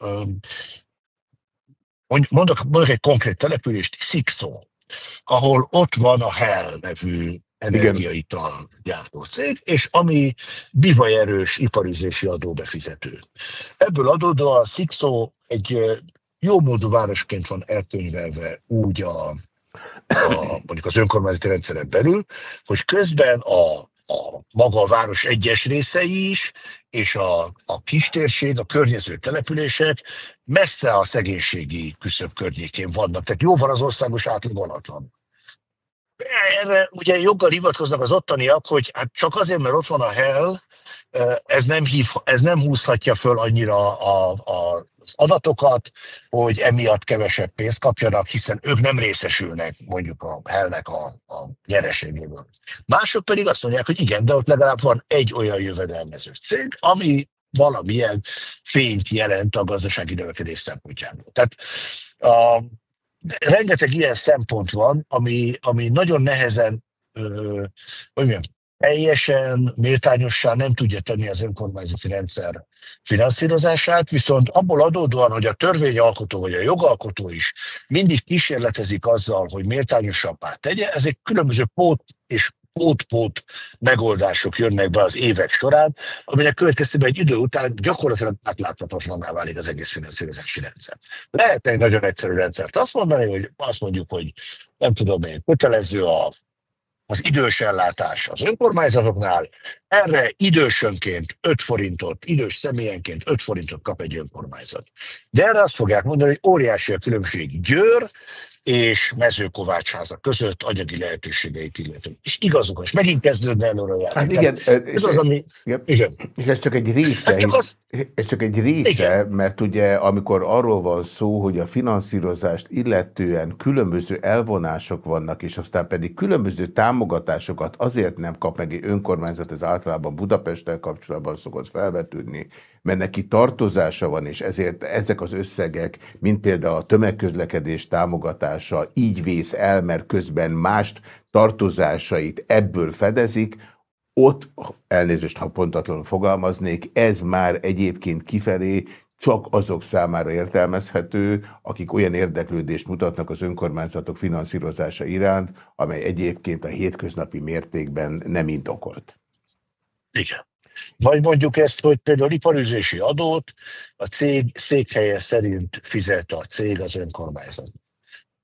Mondok, mondok egy konkrét települést, Szikszó, ahol ott van a Hell nevű energiaital gyártó cég, és ami bivajerős iparüzési adóbefizető. Ebből adódóan Szikszó egy jó módú városként van elkönyvelve úgy a, a mondjuk az önkormányzati rendszeren belül, hogy közben a a maga a város egyes részei is, és a, a kistérség, a környező települések messze a szegénységi küszöb környékén vannak. Tehát jóval az országos átlag alatt van. Erre ugye joggal hivatkoznak az ottaniak, hogy hát csak azért, mert ott van a hell, ez nem, hív, ez nem húzhatja föl annyira a, a, az adatokat, hogy emiatt kevesebb pénzt kapjanak, hiszen ők nem részesülnek mondjuk a hellnek a, a nyereségéből. Mások pedig azt mondják, hogy igen, de ott legalább van egy olyan jövedelmező cég, ami valamilyen fényt jelent a gazdasági növekedés szempontjából. Tehát a, rengeteg ilyen szempont van, ami, ami nagyon nehezen ö, hogy mondjam, teljesen méltányossá nem tudja tenni az önkormányzati rendszer finanszírozását, viszont abból adódóan, hogy a törvényalkotó vagy a jogalkotó is mindig kísérletezik azzal, hogy méltányosabbá tegye, ezek különböző pót és pót-pót megoldások jönnek be az évek során, aminek következtében egy idő után gyakorlatilag átláthatatlaná válik az egész finanszírozási rendszer. Lehet egy nagyon egyszerű rendszert azt mondani, hogy azt mondjuk, hogy nem tudom én, kötelező a az idős ellátás az önkormányzatoknál, erre idősönként 5 forintot, idős személyenként 5 forintot kap egy önkormányzat. De erre azt fogják mondani, hogy óriási a különbség Győr és mezőkovácsházak között anyagi lehetőségeit illetően. És igazuk, és megint kezdődne előre Hát igen, ez az, ami... Igen. igen. És ez csak egy része, hát csak az... ez csak egy része, igen. mert ugye amikor arról van szó, hogy a finanszírozást illetően különböző elvonások vannak, és aztán pedig különböző támogatásokat azért nem kap meg egy önkormányzat, ez általában Budapesttel kapcsolatban szokott felvetődni, mert neki tartozása van, és ezért ezek az összegek, mint például a tömegközlekedés támogatása így vész el, mert közben mást tartozásait ebből fedezik, ott, elnézést, ha pontatlanul fogalmaznék, ez már egyébként kifelé csak azok számára értelmezhető, akik olyan érdeklődést mutatnak az önkormányzatok finanszírozása iránt, amely egyébként a hétköznapi mértékben nem indokolt. Igen. Vagy mondjuk ezt, hogy például iparüzési adót a cég székhelye szerint fizet a cég az önkormányzat.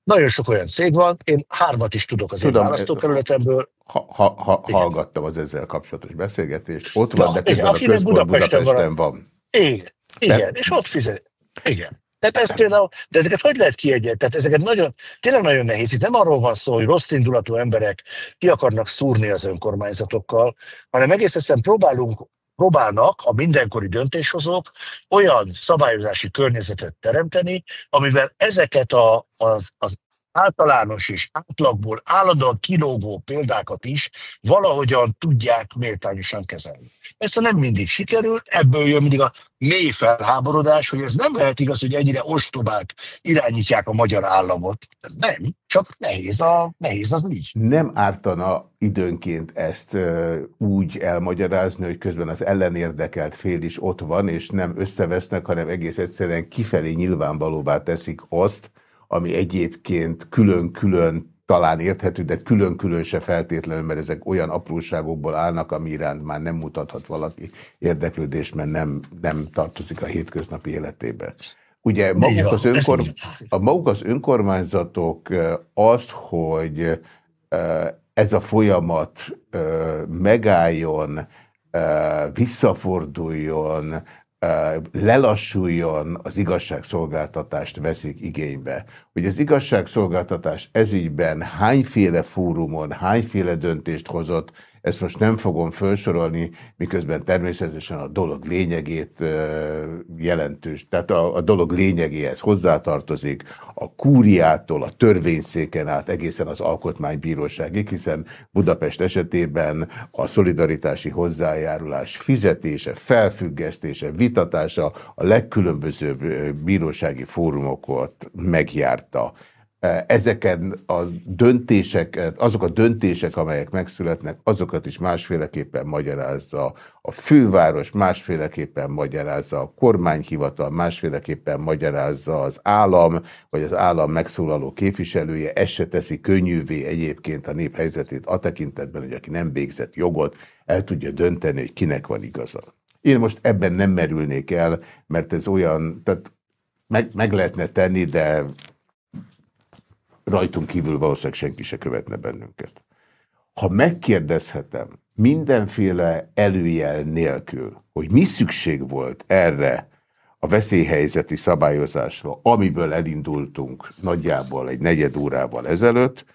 Nagyon sok olyan cég van, én hármat is tudok az Tudom, én választókerületemből. Ha, ha, ha, hallgattam az ezzel kapcsolatos beszélgetést. Ott van, Na, de közben a központ Budapesten, Budapesten van. van. Igen, igen, de... és ott fizet. Igen. Tehát ez például, de ezeket hogy lehet kiegyet? Tehát ezeket nagyon, tényleg nagyon nehéz. Itt nem arról van szó, hogy rossz indulatú emberek ki akarnak szúrni az önkormányzatokkal, hanem egész egyszerűen próbálunk próbálnak a mindenkori döntéshozók olyan szabályozási környezetet teremteni, amivel ezeket a, az, az általános és átlagból állandóan kilógó példákat is valahogyan tudják méltányosan kezelni. Ezt nem mindig sikerül, ebből jön mindig a mély felháborodás, hogy ez nem lehet igaz, hogy ennyire ostobák irányítják a magyar államot. Ez nem, csak nehéz, a, nehéz az ügy. Nem ártana időnként ezt úgy elmagyarázni, hogy közben az ellenérdekelt fél is ott van, és nem összevesznek, hanem egész egyszerűen kifelé nyilvánvalóvá teszik azt, ami egyébként külön-külön talán érthető, de külön-külön se feltétlenül, mert ezek olyan apróságokból állnak, ami iránt már nem mutathat valaki érdeklődést, mert nem, nem tartozik a hétköznapi életébe. Ugye maguk az, önkor, a maguk az önkormányzatok az, hogy ez a folyamat megálljon, visszaforduljon, lelassuljon, az igazságszolgáltatást veszik igénybe. Hogy az igazságszolgáltatás ezügyben hányféle fórumon, hányféle döntést hozott, ezt most nem fogom felsorolni, miközben természetesen a dolog lényegét jelentős, tehát a, a dolog lényegéhez hozzátartozik a kúriától, a törvényszéken át egészen az alkotmánybíróságig, hiszen Budapest esetében a szolidaritási hozzájárulás fizetése, felfüggesztése, vitatása a legkülönbözőbb bírósági fórumokat megjárta ezeken a döntéseket, azok a döntések, amelyek megszületnek, azokat is másféleképpen magyarázza a főváros, másféleképpen magyarázza a kormányhivatal, másféleképpen magyarázza az állam, vagy az állam megszólaló képviselője, ez se teszi könnyűvé egyébként a nép helyzetét a tekintetben, hogy aki nem végzett jogot, el tudja dönteni, hogy kinek van igaza. Én most ebben nem merülnék el, mert ez olyan, tehát meg, meg lehetne tenni, de rajtunk kívül valószínűleg senki se követne bennünket. Ha megkérdezhetem mindenféle előjel nélkül, hogy mi szükség volt erre a veszélyhelyzeti szabályozásra, amiből elindultunk nagyjából egy negyed órával ezelőtt,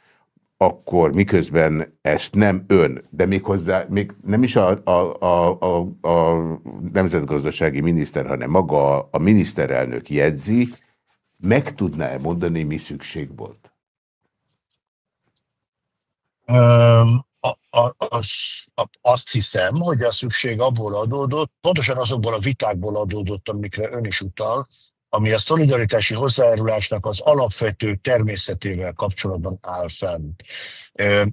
akkor miközben ezt nem ön, de még hozzá, még nem is a, a, a, a, a nemzetgazdasági miniszter, hanem maga a miniszterelnök jegyzi, meg tudná -e mondani, mi szükség volt? A, a, a, azt hiszem, hogy a szükség abból adódott, pontosan azokból a vitákból adódott, amikre ön is utal, ami a szolidaritási hozzájárulásnak az alapvető természetével kapcsolatban áll fenn.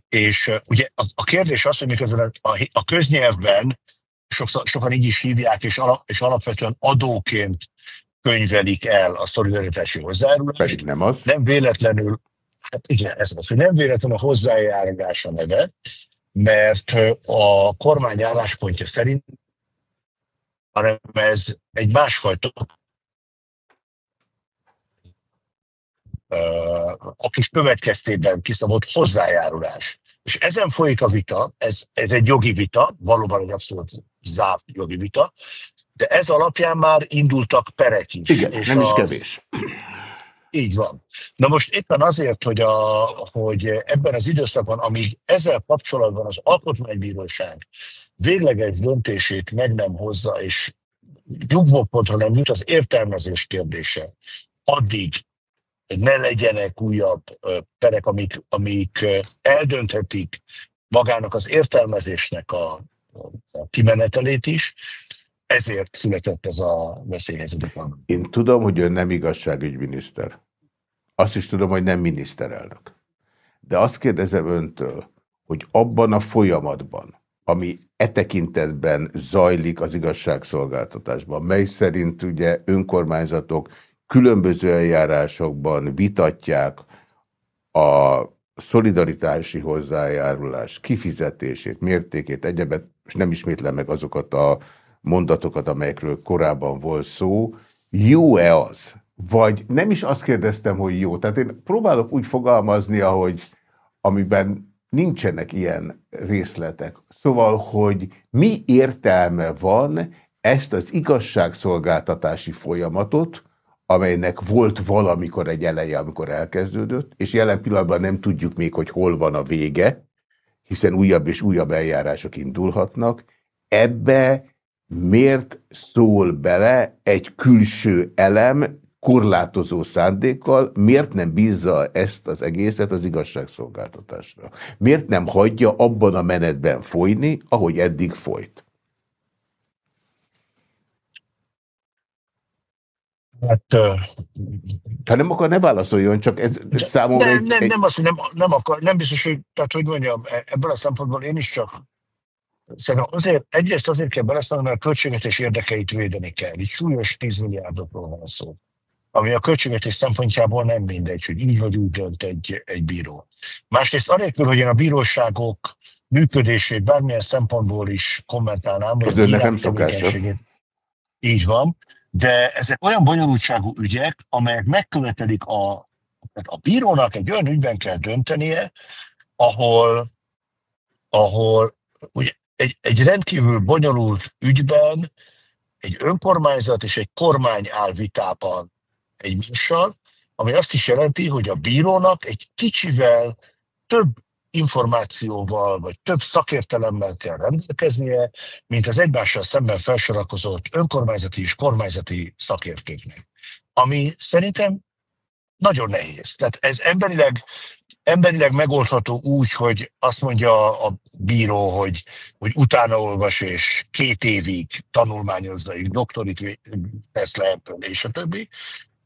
És ugye a, kérdés az, hogy miközben a, a köznyelvben sokszor, sokan így is hívják, és, alap, és alapvetően adóként könyvelik el a szolidaritási hozzájárulást. Pedig nem az. Nem véletlenül Hát igen, ez az, hogy nem véletlenül a hozzájárulás a neve, mert a kormány álláspontja szerint, hanem ez egy másfajta a kis következtében kiszabott hozzájárulás. És ezen folyik a vita, ez, ez egy jogi vita, valóban egy abszolút zárt jogi vita, de ez alapján már indultak perek is. Igen, és nem az, is kevés. Így van. Na most éppen azért, hogy, a, hogy ebben az időszakban, amíg ezzel kapcsolatban az Alkotmánybíróság végleges döntését meg nem hozza, és nyugvópontra nem jut az értelmezés kérdése, addig ne legyenek újabb perek, amik, amik eldönthetik magának az értelmezésnek a, a kimenetelét is, ezért született ez a veszélyhelyzet. Én tudom, hogy ön nem igazságügyminiszter. Azt is tudom, hogy nem miniszterelnök. De azt kérdezem öntől, hogy abban a folyamatban, ami e tekintetben zajlik az igazságszolgáltatásban, mely szerint ugye önkormányzatok különböző eljárásokban vitatják a szolidaritási hozzájárulás kifizetését, mértékét, egyebet, és nem ismétlem meg azokat a mondatokat, amelyekről korábban volt szó, jó-e az, vagy nem is azt kérdeztem, hogy jó. Tehát én próbálok úgy fogalmazni, ahogy amiben nincsenek ilyen részletek. Szóval, hogy mi értelme van ezt az igazságszolgáltatási folyamatot, amelynek volt valamikor egy eleje, amikor elkezdődött, és jelen pillanatban nem tudjuk még, hogy hol van a vége, hiszen újabb és újabb eljárások indulhatnak, ebbe miért szól bele egy külső elem korlátozó szándékkal, miért nem bízza ezt az egészet az igazságszolgáltatásra? Miért nem hagyja abban a menetben folyni, ahogy eddig folyt? Hát, ha nem akar, ne válaszoljon, csak ez de, számomra nem, egy, nem, egy... nem, azt, nem, nem akar, nem biztos, hogy, tehát hogy mondjam, e- ebből a szempontból én is csak Szerintem azért, egyrészt azért kell beleszólni, mert a költségvetés érdekeit védeni kell. Így súlyos 10 milliárdokról van szó. Ami a költségvetés szempontjából nem mindegy, hogy így vagy úgy dönt egy, egy bíró. Másrészt anélkül, hogy én a bíróságok működését bármilyen szempontból is kommentálnám. Az önnek nem szokása. Így van, de ezek olyan bonyolultságú ügyek, amelyek megkövetelik a, a bírónak egy olyan ügyben kell döntenie, ahol, ahol ugye egy, egy rendkívül bonyolult ügyben egy önkormányzat és egy kormány áll vitában egymással, ami azt is jelenti, hogy a bírónak egy kicsivel több információval, vagy több szakértelemmel kell rendelkeznie, mint az egymással szemben felsorakozott önkormányzati és kormányzati szakértőknek. Ami szerintem nagyon nehéz. Tehát ez emberileg emberileg megoldható úgy, hogy azt mondja a bíró, hogy, hogy utána olvas, és két évig tanulmányozza, és doktorit tesz le ebből, és a többi.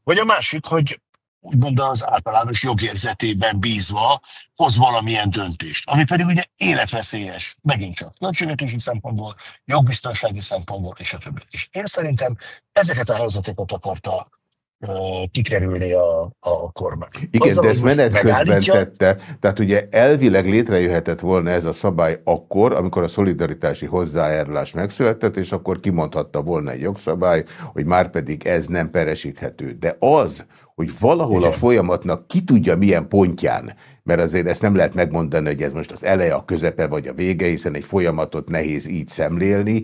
Vagy a másik, hogy úgymond az általános jogérzetében bízva hoz valamilyen döntést, ami pedig ugye életveszélyes, megint csak költségvetési szempontból, jogbiztonsági szempontból, és a többi. És én szerintem ezeket a helyzeteket akarta kikerülni a, a kormány. Igen, Azzal, de ezt menet közben tette, tehát ugye elvileg létrejöhetett volna ez a szabály akkor, amikor a szolidaritási hozzájárulás megszületett, és akkor kimondhatta volna egy jogszabály, hogy már pedig ez nem peresíthető. De az, hogy valahol Igen. a folyamatnak ki tudja milyen pontján, mert azért ezt nem lehet megmondani, hogy ez most az eleje, a közepe vagy a vége, hiszen egy folyamatot nehéz így szemlélni,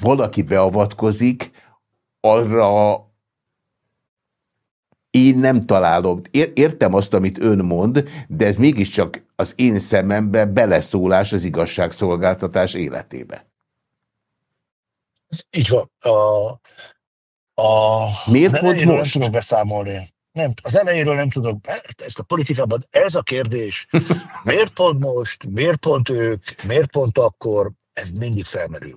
valaki beavatkozik, arra én nem találom. Értem azt, amit ön mond, de ez mégiscsak az én szemembe beleszólás az igazságszolgáltatás életébe. Ez így van. A, a, Miért pont most? Nem tudok beszámolni. Nem, az elejéről nem tudok, ezt a politikában, ez a kérdés, miért pont most, miért pont ők, miért pont akkor, ez mindig felmerül.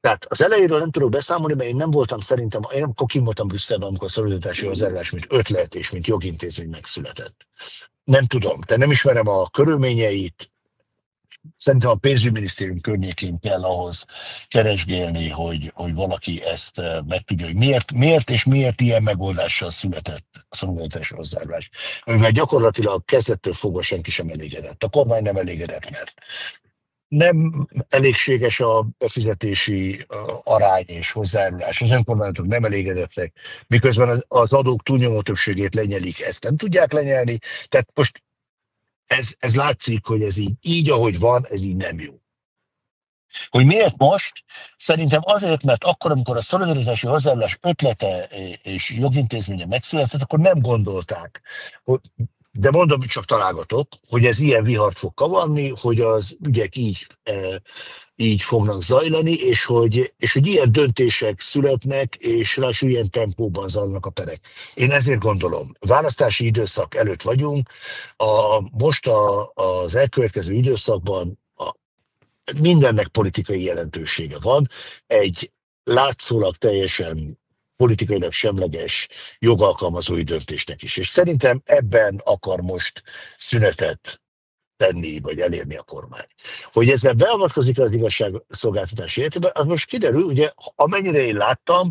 Tehát az elejéről nem tudok beszámolni, mert én nem voltam szerintem, én akkor kim voltam Brüsszelben, amikor a szolidaritási hozzáállás, mint ötlet és mint jogintézmény megszületett. Nem tudom, de nem ismerem a körülményeit, szerintem a pénzügyminisztérium környékén kell ahhoz keresgélni, hogy, hogy valaki ezt eh, meg tudja, hogy miért, miért és miért ilyen megoldással született a szolidaritási hozzáállás. Mivel gyakorlatilag kezdettől fogva senki sem elégedett. A kormány nem elégedett, mert nem elégséges a befizetési arány és hozzájárulás. Az önkormányzatok nem elégedettek, miközben az adók túlnyomó többségét lenyelik, ezt nem tudják lenyelni. Tehát most ez, ez látszik, hogy ez így, így, ahogy van, ez így nem jó. Hogy miért most? Szerintem azért, mert akkor, amikor a szolidaritási hozzáállás ötlete és jogintézménye megszületett, akkor nem gondolták, hogy de mondom, csak találgatok, hogy ez ilyen vihart fog kavarni, hogy az ügyek így, e, így fognak zajlani, és hogy, és hogy ilyen döntések születnek, és ráadásul ilyen tempóban zajlanak a perek. Én ezért gondolom, választási időszak előtt vagyunk, a, most a, az elkövetkező időszakban a, mindennek politikai jelentősége van. Egy látszólag teljesen politikailag semleges jogalkalmazói döntésnek is. És szerintem ebben akar most szünetet tenni, vagy elérni a kormány. Hogy ezzel beavatkozik az igazságszolgáltatás életében, az most kiderül, ugye amennyire én láttam,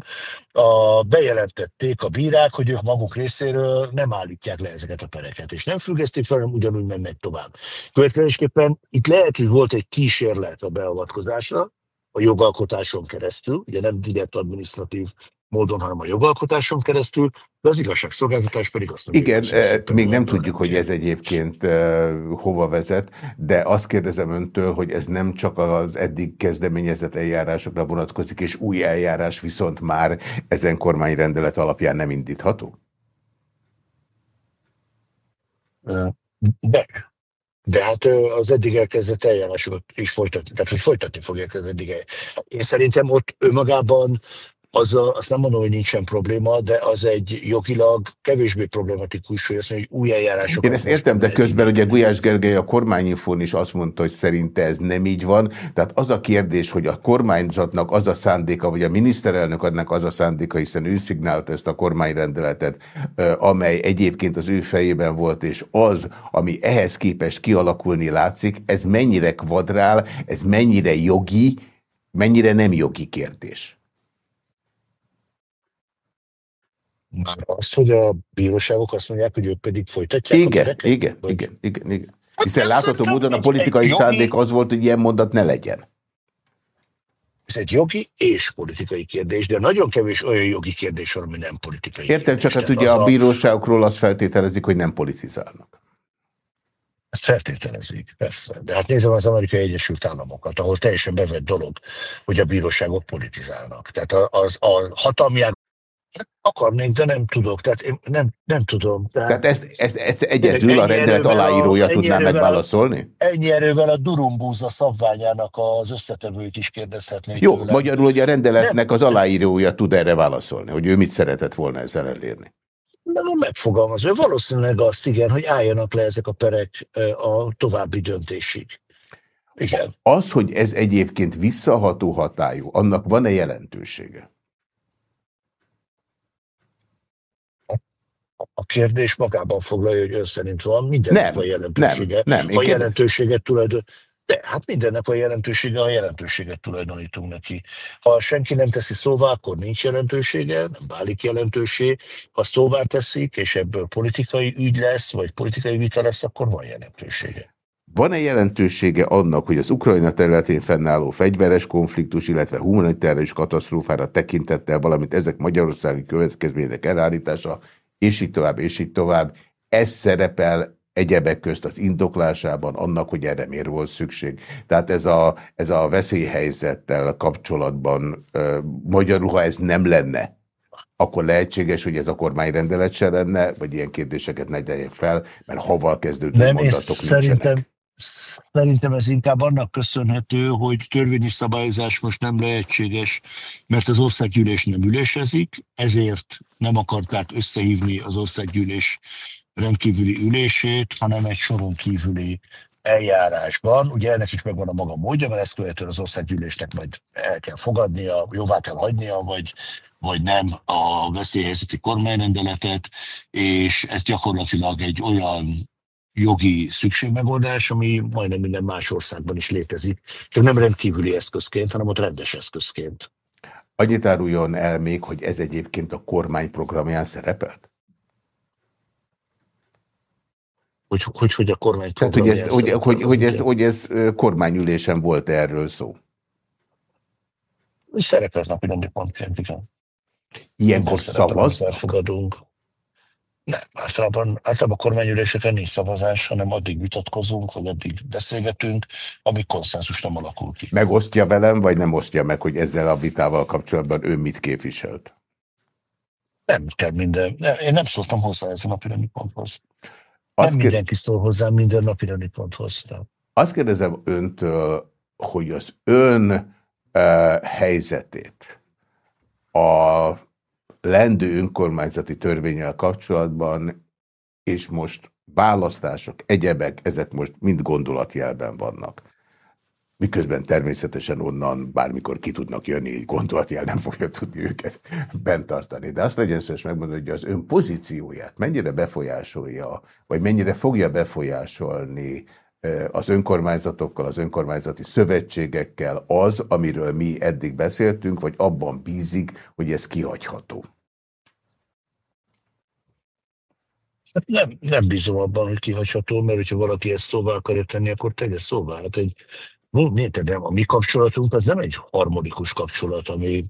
a, bejelentették a bírák, hogy ők maguk részéről nem állítják le ezeket a pereket, és nem függesztik fel, hanem ugyanúgy mennek tovább. Következésképpen itt lehet, hogy volt egy kísérlet a beavatkozásra, a jogalkotáson keresztül, ugye nem direkt administratív módon, hanem a jogalkotáson keresztül, de az igazságszolgáltatás pedig azt mondja, Igen, e, még nem tudjuk, hogy ez egyébként e, hova vezet, de azt kérdezem öntől, hogy ez nem csak az eddig kezdeményezett eljárásokra vonatkozik, és új eljárás viszont már ezen kormányrendelet alapján nem indítható? De De hát az eddig elkezdett eljárásokat is folytatni, tehát hogy folytatni fogják az eddig. Én szerintem ott önmagában az a, azt nem mondom, hogy nincsen probléma, de az egy jogilag kevésbé problematikus, hogy azt mondja, hogy új eljárások. Én ezt értem, de közben ugye Gulyás Gergely a kormányinfón is azt mondta, hogy szerinte ez nem így van. Tehát az a kérdés, hogy a kormányzatnak az a szándéka, vagy a miniszterelnök adnak az a szándéka, hiszen ő szignált ezt a kormányrendeletet, amely egyébként az ő fejében volt, és az, ami ehhez képest kialakulni látszik, ez mennyire kvadrál, ez mennyire jogi, mennyire nem jogi kérdés. Már azt, hogy a bíróságok azt mondják, hogy ők pedig folytatják igen, a igen, vagy? igen, igen, igen. Hát Hiszen látható módon a politikai jogi... szándék az volt, hogy ilyen mondat ne legyen. Ez egy jogi és politikai kérdés, de nagyon kevés olyan jogi kérdés van, ami nem politikai Értem, kérdés. csak hát ugye a bíróságokról azt feltételezik, hogy nem politizálnak. Ezt feltételezik, persze. De hát nézem az Amerikai Egyesült Államokat, ahol teljesen bevett dolog, hogy a bíróságok politizálnak. Tehát az, a hatalmi Akarnék, de nem tudok, tehát én nem, nem tudom. Tehát, tehát ezt, ezt, ezt egyedül a rendelet aláírója a, tudná megválaszolni? Ennyi erővel a Durumbúza szabványának az összetevőit is kérdezhetnék. Jó, tőle. magyarul, hogy a rendeletnek nem, az aláírója tud erre válaszolni, hogy ő mit szeretett volna ezzel elérni. Nem, megfogalmazó. Valószínűleg azt igen, hogy álljanak le ezek a perek a további döntésig. Igen. Az, hogy ez egyébként visszaható hatályú, annak van-e jelentősége? A kérdés magában foglalja, hogy ön szerint van, mindennek nem, a jelentősége. Nem, nem, a jelentőséget tulajdon... De hát mindennek a jelentősége, a jelentőséget tulajdonítunk neki. Ha senki nem teszi szóvá, akkor nincs jelentősége, nem válik jelentősé. Ha szóvá teszik, és ebből politikai ügy lesz, vagy politikai vita lesz, akkor van jelentősége. Van-e jelentősége annak, hogy az Ukrajna területén fennálló fegyveres konfliktus, illetve humanitárius katasztrófára tekintettel, valamint ezek magyarországi következmények elállítása és így tovább, és így tovább. Ez szerepel egyebek közt az indoklásában annak, hogy erre miért volt szükség. Tehát ez a, ez a veszélyhelyzettel kapcsolatban magyarul, ha ez nem lenne, akkor lehetséges, hogy ez a kormányrendelet se lenne, vagy ilyen kérdéseket ne tegyen fel, mert haval kezdődő nem, mondatok nincsenek. Szerintem, Szerintem ez inkább annak köszönhető, hogy törvényi szabályozás most nem lehetséges, mert az országgyűlés nem ülésezik, ezért nem akarták összehívni az országgyűlés rendkívüli ülését, hanem egy soron kívüli eljárásban. Ugye ennek is megvan a maga módja, mert ezt követően az országgyűlésnek majd el kell fogadnia, jóvá kell hagynia, vagy, vagy nem a veszélyhelyzeti kormányrendeletet, és ez gyakorlatilag egy olyan jogi szükségmegoldás, ami majdnem minden más országban is létezik. Csak nem rendkívüli eszközként, hanem ott rendes eszközként. Annyit áruljon el még, hogy ez egyébként a kormány programján szerepelt? Hogy, hogy, hogy a kormány Tehát, hogy ez, hogy, hogy, hogy, ez, hogy ez kormányülésen volt erről szó? Szerepelt napi rendi pontként, igen. Ilyenkor szavaz? Elfogadunk. Nem, általában, általában a kormányüléseken nincs szavazás, hanem addig vitatkozunk, vagy addig beszélgetünk, amíg konszenzus nem alakul ki. Megosztja velem, vagy nem osztja meg, hogy ezzel a vitával kapcsolatban ő mit képviselt? Nem kell minden. Nem, én nem szóltam hozzá ez a napirendi ponthoz. Azt nem mindenki szól hozzá minden napirendi ponthoz. Azt kérdezem öntől, hogy az ön uh, helyzetét a lendő önkormányzati törvényel kapcsolatban, és most választások, egyebek, ezek most mind gondolatjelben vannak. Miközben természetesen onnan bármikor ki tudnak jönni, gondolatjel nem fogja tudni őket bent tartani. De azt legyen szíves megmondani, hogy az ön pozícióját mennyire befolyásolja, vagy mennyire fogja befolyásolni az önkormányzatokkal, az önkormányzati szövetségekkel az, amiről mi eddig beszéltünk, vagy abban bízik, hogy ez kihagyható? Hát nem, nem bízom abban, hogy kihagyható, mert hogyha valaki ezt szóvá akarja tenni, akkor tegye szóvá. Hát egy, nem, a mi kapcsolatunk az nem egy harmonikus kapcsolat, ami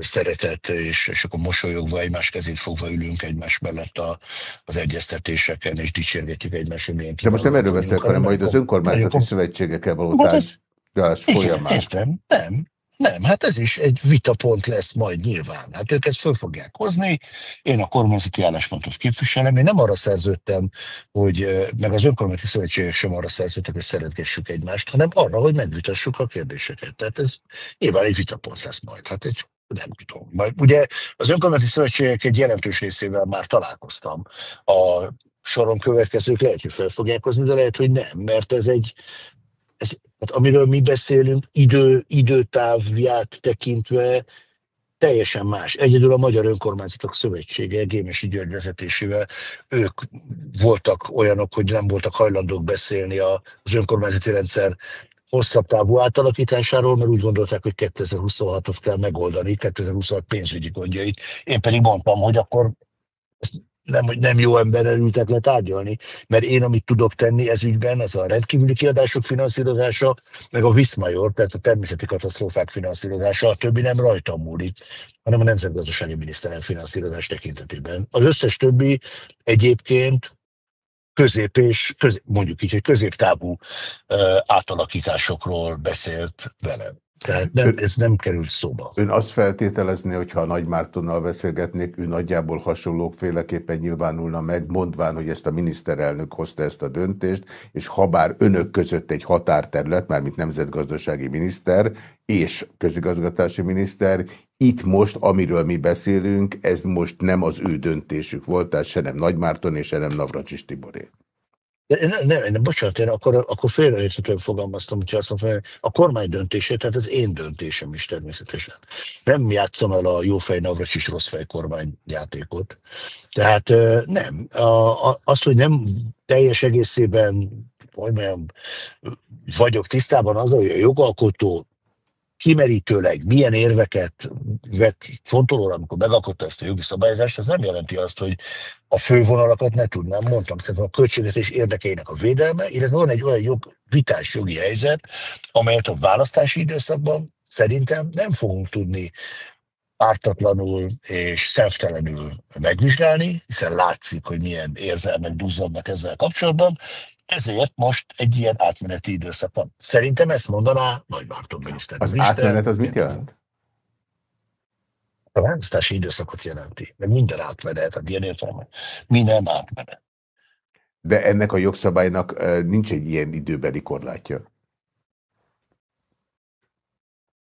hogy szeretett, és, és akkor mosolyogva egymás kezét fogva ülünk egymás mellett a, az egyeztetéseken, és dicsérgetjük egymást, De most nem erről beszélek, hanem majd az önkormányzati szövetségekkel való tárgyalás folyamán. Értem, nem, Nem, hát ez is egy vitapont lesz majd nyilván. Hát ők ezt föl fogják hozni, én a kormányzati álláspontot képviselem, én nem arra szerződtem, hogy meg az önkormányzati szövetségek sem arra szerződtek, hogy szeretgessük egymást, hanem arra, hogy megvitassuk a kérdéseket. Tehát ez nyilván egy vitapont lesz majd. Hát egy nem tudom. Majd ugye az önkormányzati szövetségek egy jelentős részével már találkoztam. A soron következők lehet, hogy fel fogják hozni, de lehet, hogy nem, mert ez egy, ez, hát amiről mi beszélünk, idő, időtávját tekintve teljesen más. Egyedül a Magyar Önkormányzatok Szövetsége, Gémesi György vezetésével, ők voltak olyanok, hogy nem voltak hajlandók beszélni az önkormányzati rendszer hosszabb távú átalakításáról, mert úgy gondolták, hogy 2026-ot kell megoldani, 2026 pénzügyi gondjait. Én pedig mondtam, hogy akkor ezt nem, hogy nem jó emberrel ültek le tárgyalni, mert én, amit tudok tenni ez ügyben, az a rendkívüli kiadások finanszírozása, meg a Viszmajor, tehát a természeti katasztrófák finanszírozása, a többi nem rajtam múlik, hanem a nemzetgazdasági miniszterem finanszírozás tekintetében. Az összes többi egyébként közép és közép, mondjuk így, hogy középtávú átalakításokról beszélt velem. Tehát nem, ön, ez nem került szóba. Ön azt feltételezni, hogy ha a Nagy Mártonnal beszélgetnék, ő nagyjából hasonlókféleképpen nyilvánulna meg, mondván, hogy ezt a miniszterelnök hozta ezt a döntést, és ha bár önök között egy határterület, mármint nemzetgazdasági miniszter és közigazgatási miniszter, itt most, amiről mi beszélünk, ez most nem az ő döntésük volt, tehát se nem Nagy Márton és se nem Navracsis Tiboré. Nem, nem, nem, bocsánat, én akkor, akkor félreérthetően fogalmaztam, hogyha azt mondom, hogy a kormány döntése, tehát az én döntésem is természetesen. Nem játszom el a jófej Navras is rosszfej kormány játékot. Tehát nem. A, a, az, hogy nem teljes egészében hogy mondjam, vagyok tisztában az, hogy a jogalkotó kimerítőleg milyen érveket vett fontolóra, amikor megalkotta ezt a jogi szabályozást, az nem jelenti azt, hogy a fővonalakat ne tudnám. Mondtam, szerintem a költségvetés érdekeinek a védelme, illetve van egy olyan jog, vitás jogi helyzet, amelyet a választási időszakban szerintem nem fogunk tudni ártatlanul és szemtelenül megvizsgálni, hiszen látszik, hogy milyen érzelmek duzzadnak ezzel kapcsolatban, ezért most egy ilyen átmeneti időszak van. Szerintem ezt mondaná Nagy Márton miniszter. Az átmenet az mit jelent? A választási időszakot jelenti, meg minden átmenet, a ilyen értelme. Minden átmenet. De ennek a jogszabálynak nincs egy ilyen időbeli korlátja.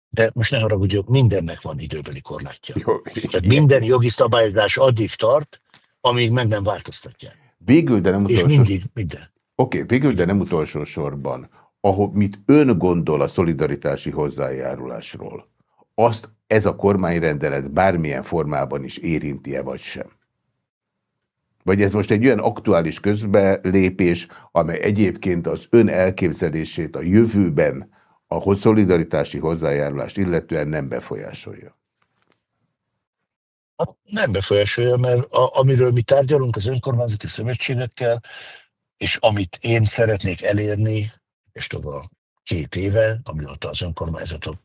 De most ne haragudjunk, mindennek van időbeli korlátja. Jó, Tehát minden jogi szabályozás addig tart, amíg meg nem változtatják. Végül, de nem utolsó... És mindig, minden. Oké, okay, végül, de nem utolsó sorban, ahol mit ön gondol a szolidaritási hozzájárulásról, azt ez a kormányrendelet bármilyen formában is érinti-e vagy sem? Vagy ez most egy olyan aktuális közbelépés, amely egyébként az ön elképzelését a jövőben a szolidaritási hozzájárulást illetően nem befolyásolja? Nem befolyásolja, mert a, amiről mi tárgyalunk az önkormányzati szövetségekkel, és amit én szeretnék elérni, és tovább két éve, amióta az önkormányzatok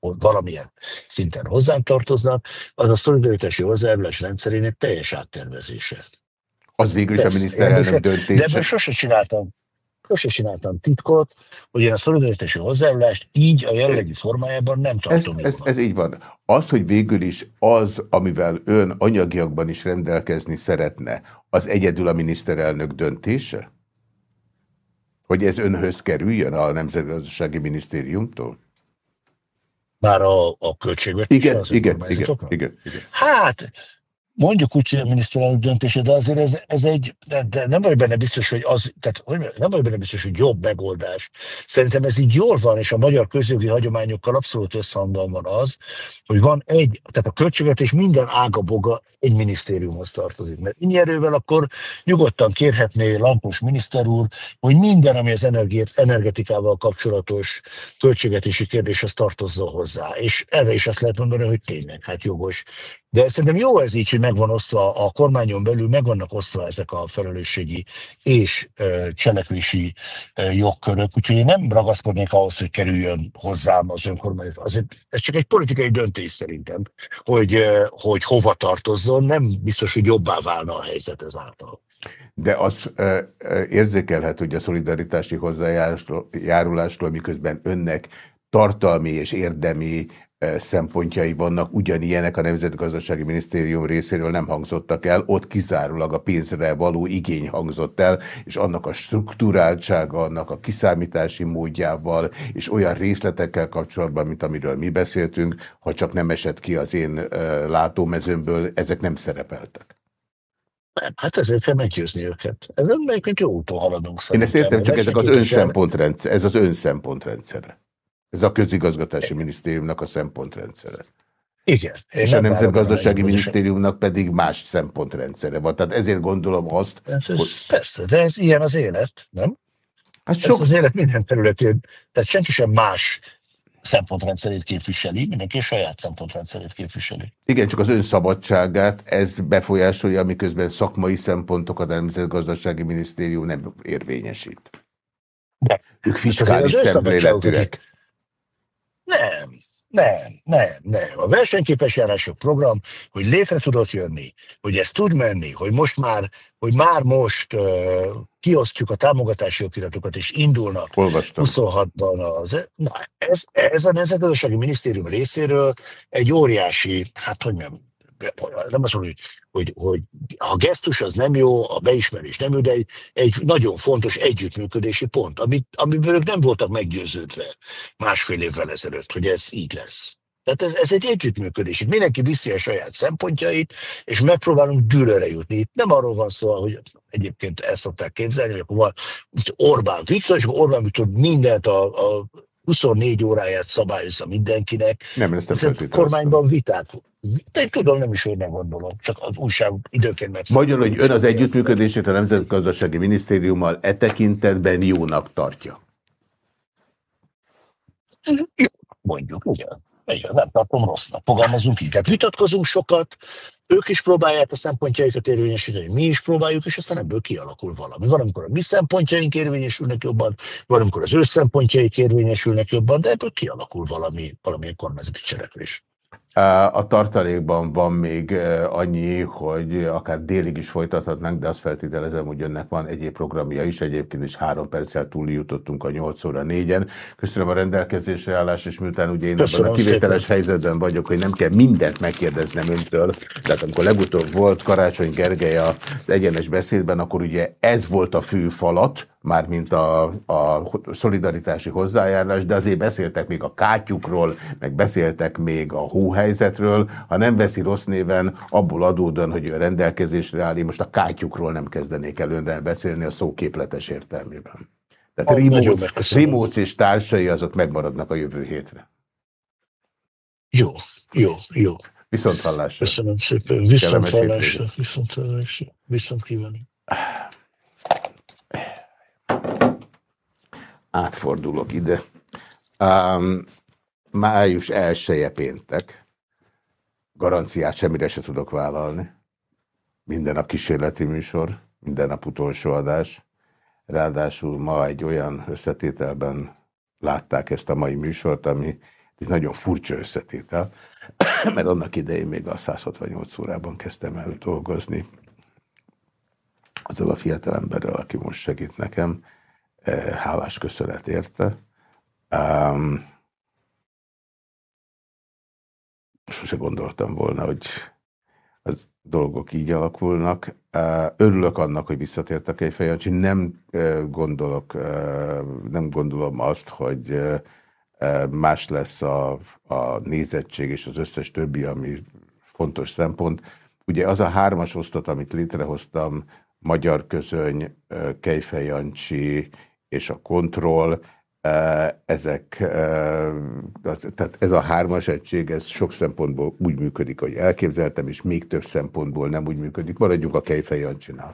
valamilyen szinten hozzám tartoznak, az a szolidaritási hozzájárulás rendszerének teljes áttervezése. Az végül is a miniszterelnök döntése. De ebből sose csináltam sose csináltam titkot, hogy én a szolidaritási hozzájárulást így a jelenlegi formájában nem tartom. Ez, ez, ez így van. Az, hogy végül is az, amivel ön anyagiakban is rendelkezni szeretne, az egyedül a miniszterelnök döntése? Hogy ez önhöz kerüljön a Nemzetgazdasági Minisztériumtól? Már a, a költségvetés? Igen, igen, igen, igen, igen. Hát, mondjuk úgy, hogy a miniszterelnök döntése, de azért ez, ez egy, de, de nem vagy benne biztos, hogy az, tehát nem vagy benne biztos, hogy jobb megoldás. Szerintem ez így jól van, és a magyar közjogi hagyományokkal abszolút összhangban van az, hogy van egy, tehát a költségvetés minden ágaboga egy minisztériumhoz tartozik. Mert erővel akkor nyugodtan kérhetné Lampos miniszter úr, hogy minden, ami az energiát, energetikával kapcsolatos költségvetési kérdéshez tartozza hozzá. És erre is azt lehet mondani, hogy tényleg, hát jogos de szerintem jó ez így, hogy megvan osztva a kormányon belül, megvannak osztva ezek a felelősségi és cselekvési jogkörök, úgyhogy én nem ragaszkodnék ahhoz, hogy kerüljön hozzám az önkormányzat. Azért ez csak egy politikai döntés szerintem, hogy, hogy hova tartozzon, nem biztos, hogy jobbá válna a helyzet ezáltal. De az érzékelhet, hogy a szolidaritási hozzájárulásról, miközben önnek tartalmi és érdemi szempontjai vannak, ugyanilyenek a Nemzetgazdasági Minisztérium részéről nem hangzottak el, ott kizárólag a pénzre való igény hangzott el, és annak a struktúráltsága, annak a kiszámítási módjával, és olyan részletekkel kapcsolatban, mint amiről mi beszéltünk, ha csak nem esett ki az én látómezőmből, ezek nem szerepeltek. Nem, hát ezért kell meggyőzni őket. Ez egyébként jó úton haladunk. Én ezt értem, csak ezek az önszempontrendszer, ez az önszempontrendszere. Ez a közigazgatási minisztériumnak a szempontrendszere. Igen. És a Nemzetgazdasági Minisztériumnak pedig más szempontrendszere van. Tehát ezért gondolom azt, ez, ez, hogy... Persze, de ez ilyen az élet, nem? Hát sok... Ez az élet minden területén, tehát senki sem más szempontrendszerét képviseli, mindenki saját szempontrendszerét képviseli. Igen, csak az ön szabadságát ez befolyásolja, miközben szakmai szempontokat a Nemzetgazdasági Minisztérium nem érvényesít. De. Ők fiskális szemléletűek. Nem, nem, nem, nem. A versenyképes járások program, hogy létre tudott jönni, hogy ez tud menni, hogy most már, hogy már most uh, kiosztjuk a támogatási okiratokat, és indulnak Olvastam. 26-ban. Az, na, ez, ez a Nemzetgazdasági Minisztérium részéről egy óriási, hát hogy nem, nem azt mondom, hogy, hogy, hogy a gesztus az nem jó, a beismerés nem jó, de egy, egy nagyon fontos együttműködési pont, amit, amiből ők nem voltak meggyőződve másfél évvel ezelőtt, hogy ez így lesz. Tehát ez, ez egy együttműködés. Itt mindenki viszi a saját szempontjait, és megpróbálunk dűlőre jutni. Itt nem arról van szó, hogy egyébként ezt szokták képzelni, hogy akkor van Orbán Viktor, és Orbán Viktor mindent a, a 24 óráját szabályozza mindenkinek. Nem, ezt nem a kormányban viták. De tudom, nem is én nem gondolom, csak az újság időnként meg. Magyarul, hogy ön az együttműködését a Nemzetgazdasági Minisztériummal e tekintetben jónak tartja. Jó, mondjuk, igen. Igen, nem tartom rossznak. Fogalmazunk. Tehát vitatkozunk sokat, ők is próbálják a szempontjaikat érvényesíteni, mi is próbáljuk, és aztán ebből kialakul valami. Van, amikor a mi szempontjaink érvényesülnek jobban, van, amikor az ő szempontjaik érvényesülnek jobban, de ebből kialakul valami, valamilyen kormányzati cselekvés. A tartalékban van még annyi, hogy akár délig is folytathatnánk, de azt feltételezem, hogy önnek van egyéb programja is. Egyébként is három perccel túl jutottunk a 8 óra 4-en. Köszönöm a rendelkezésre állás, és miután ugye én Köszönöm ebben a kivételes szépen. helyzetben vagyok, hogy nem kell mindent megkérdeznem öntől. Tehát amikor legutóbb volt Karácsony Gergely az egyenes beszédben, akkor ugye ez volt a fő falat, mármint a, a szolidaritási hozzájárulás, de azért beszéltek még a kátyukról, meg beszéltek még a hóhelyzetről. Ha nem veszi rossz néven, abból adódóan, hogy ő rendelkezésre áll, én most a kátyukról nem kezdenék el önnel beszélni a szó képletes értelmében. Tehát Rimóc, Rimóc és társai azok megmaradnak a jövő hétre. Jó, jó, jó. Viszont hallásra. Köszönöm szépen. Viszont hallásra. Viszont hallásra. Viszont kívánok. Átfordulok ide. Um, május elsője péntek. Garanciát semmire se tudok vállalni. Minden nap kísérleti műsor, minden nap utolsó adás. Ráadásul ma egy olyan összetételben látták ezt a mai műsort, ami egy nagyon furcsa összetétel, mert annak idején még a 168 órában kezdtem el dolgozni azzal a fiatalemberrel, aki most segít nekem, hálás köszönet érte. Um, sose gondoltam volna, hogy az dolgok így alakulnak. Örülök annak, hogy visszatértek egy fejancsi. Nem gondolok, nem gondolom azt, hogy más lesz a, a nézettség és az összes többi, ami fontos szempont. Ugye az a hármas osztat, amit létrehoztam, Magyar Közöny, Kejfej Jancsi és a kontroll, e, ezek, e, tehát ez a hármas egység, ez sok szempontból úgy működik, hogy elképzeltem, és még több szempontból nem úgy működik. Maradjunk a Kejfej Jancsinál.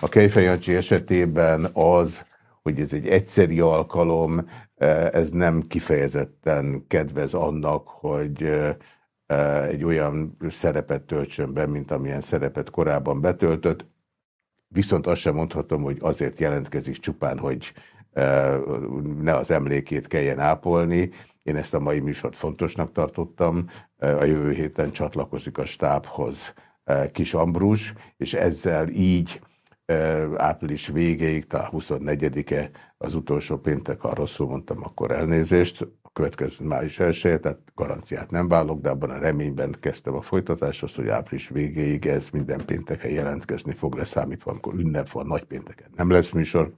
A Kejfej Jancsi esetében az, hogy ez egy egyszeri alkalom, e, ez nem kifejezetten kedvez annak, hogy egy olyan szerepet töltsön be, mint amilyen szerepet korábban betöltött. Viszont azt sem mondhatom, hogy azért jelentkezik csupán, hogy ne az emlékét kelljen ápolni. Én ezt a mai műsort fontosnak tartottam. A jövő héten csatlakozik a stábhoz Kis Ambrus, és ezzel így április végéig, talán 24-e az utolsó péntek, ha rosszul mondtam, akkor elnézést, a következő május 1 tehát garanciát nem válok, de abban a reményben kezdtem a folytatáshoz, hogy április végéig ez minden pénteken jelentkezni fog, leszámítva, amikor ünnep van, nagy pénteken nem lesz műsor.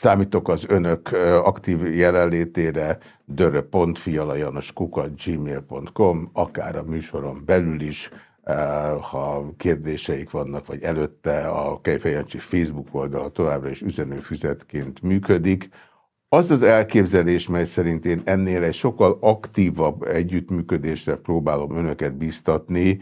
Számítok az önök aktív jelenlétére dörö.fialajanoskukat.gmail.com, akár a műsoron belül is, ha kérdéseik vannak, vagy előtte a Kejfejancsi Facebook oldala továbbra is üzenőfüzetként működik. Az az elképzelés, mely szerint én ennél egy sokkal aktívabb együttműködésre próbálom önöket biztatni,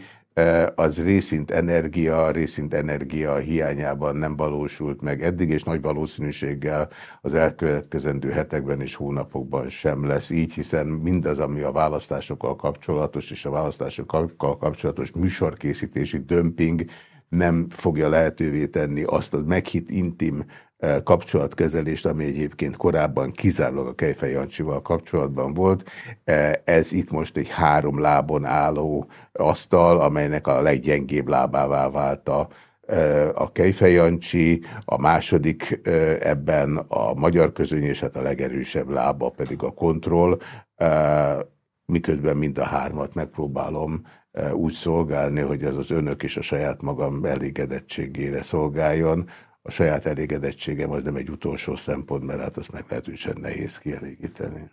az részint energia, részint energia hiányában nem valósult meg eddig, és nagy valószínűséggel az elkövetkezendő hetekben és hónapokban sem lesz így, hiszen mindaz, ami a választásokkal kapcsolatos, és a választásokkal kapcsolatos műsorkészítési dömping nem fogja lehetővé tenni azt a meghitt intim kapcsolatkezelést, ami egyébként korábban kizárólag a Kejfej Jancsival kapcsolatban volt. Ez itt most egy három lábon álló asztal, amelynek a leggyengébb lábává vált a, a Kejfej Jancsi, a második ebben a magyar közöny, és hát a legerősebb lába pedig a kontroll, miközben mind a hármat megpróbálom úgy szolgálni, hogy ez az önök és a saját magam elégedettségére szolgáljon, a saját elégedettségem az nem egy utolsó szempont, mert hát azt meglehetősen nehéz kielégíteni.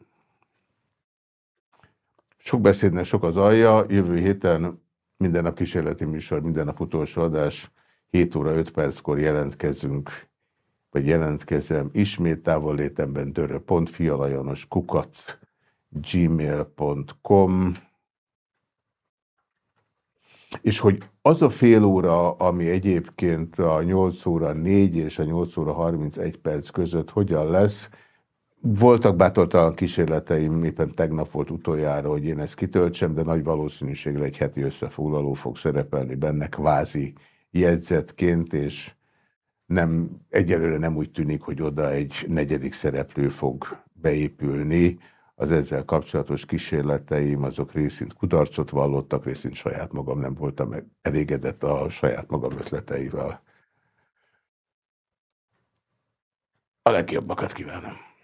Sok beszédnek sok az alja, jövő héten minden nap kísérleti műsor, minden nap utolsó adás, 7 óra 5 perckor jelentkezünk, vagy jelentkezem, ismét távollétemben dörö.fialajanos kukac gmail.com és hogy az a fél óra, ami egyébként a 8 óra 4 és a 8 óra 31 perc között hogyan lesz, voltak bátortalan kísérleteim, éppen tegnap volt utoljára, hogy én ezt kitöltsem, de nagy valószínűséggel egy heti összefoglaló fog szerepelni benne kvázi jegyzetként, és nem, egyelőre nem úgy tűnik, hogy oda egy negyedik szereplő fog beépülni, az ezzel kapcsolatos kísérleteim azok részint kudarcot vallottak, részint saját magam nem voltam elégedett a saját magam ötleteivel. A legjobbakat kívánom!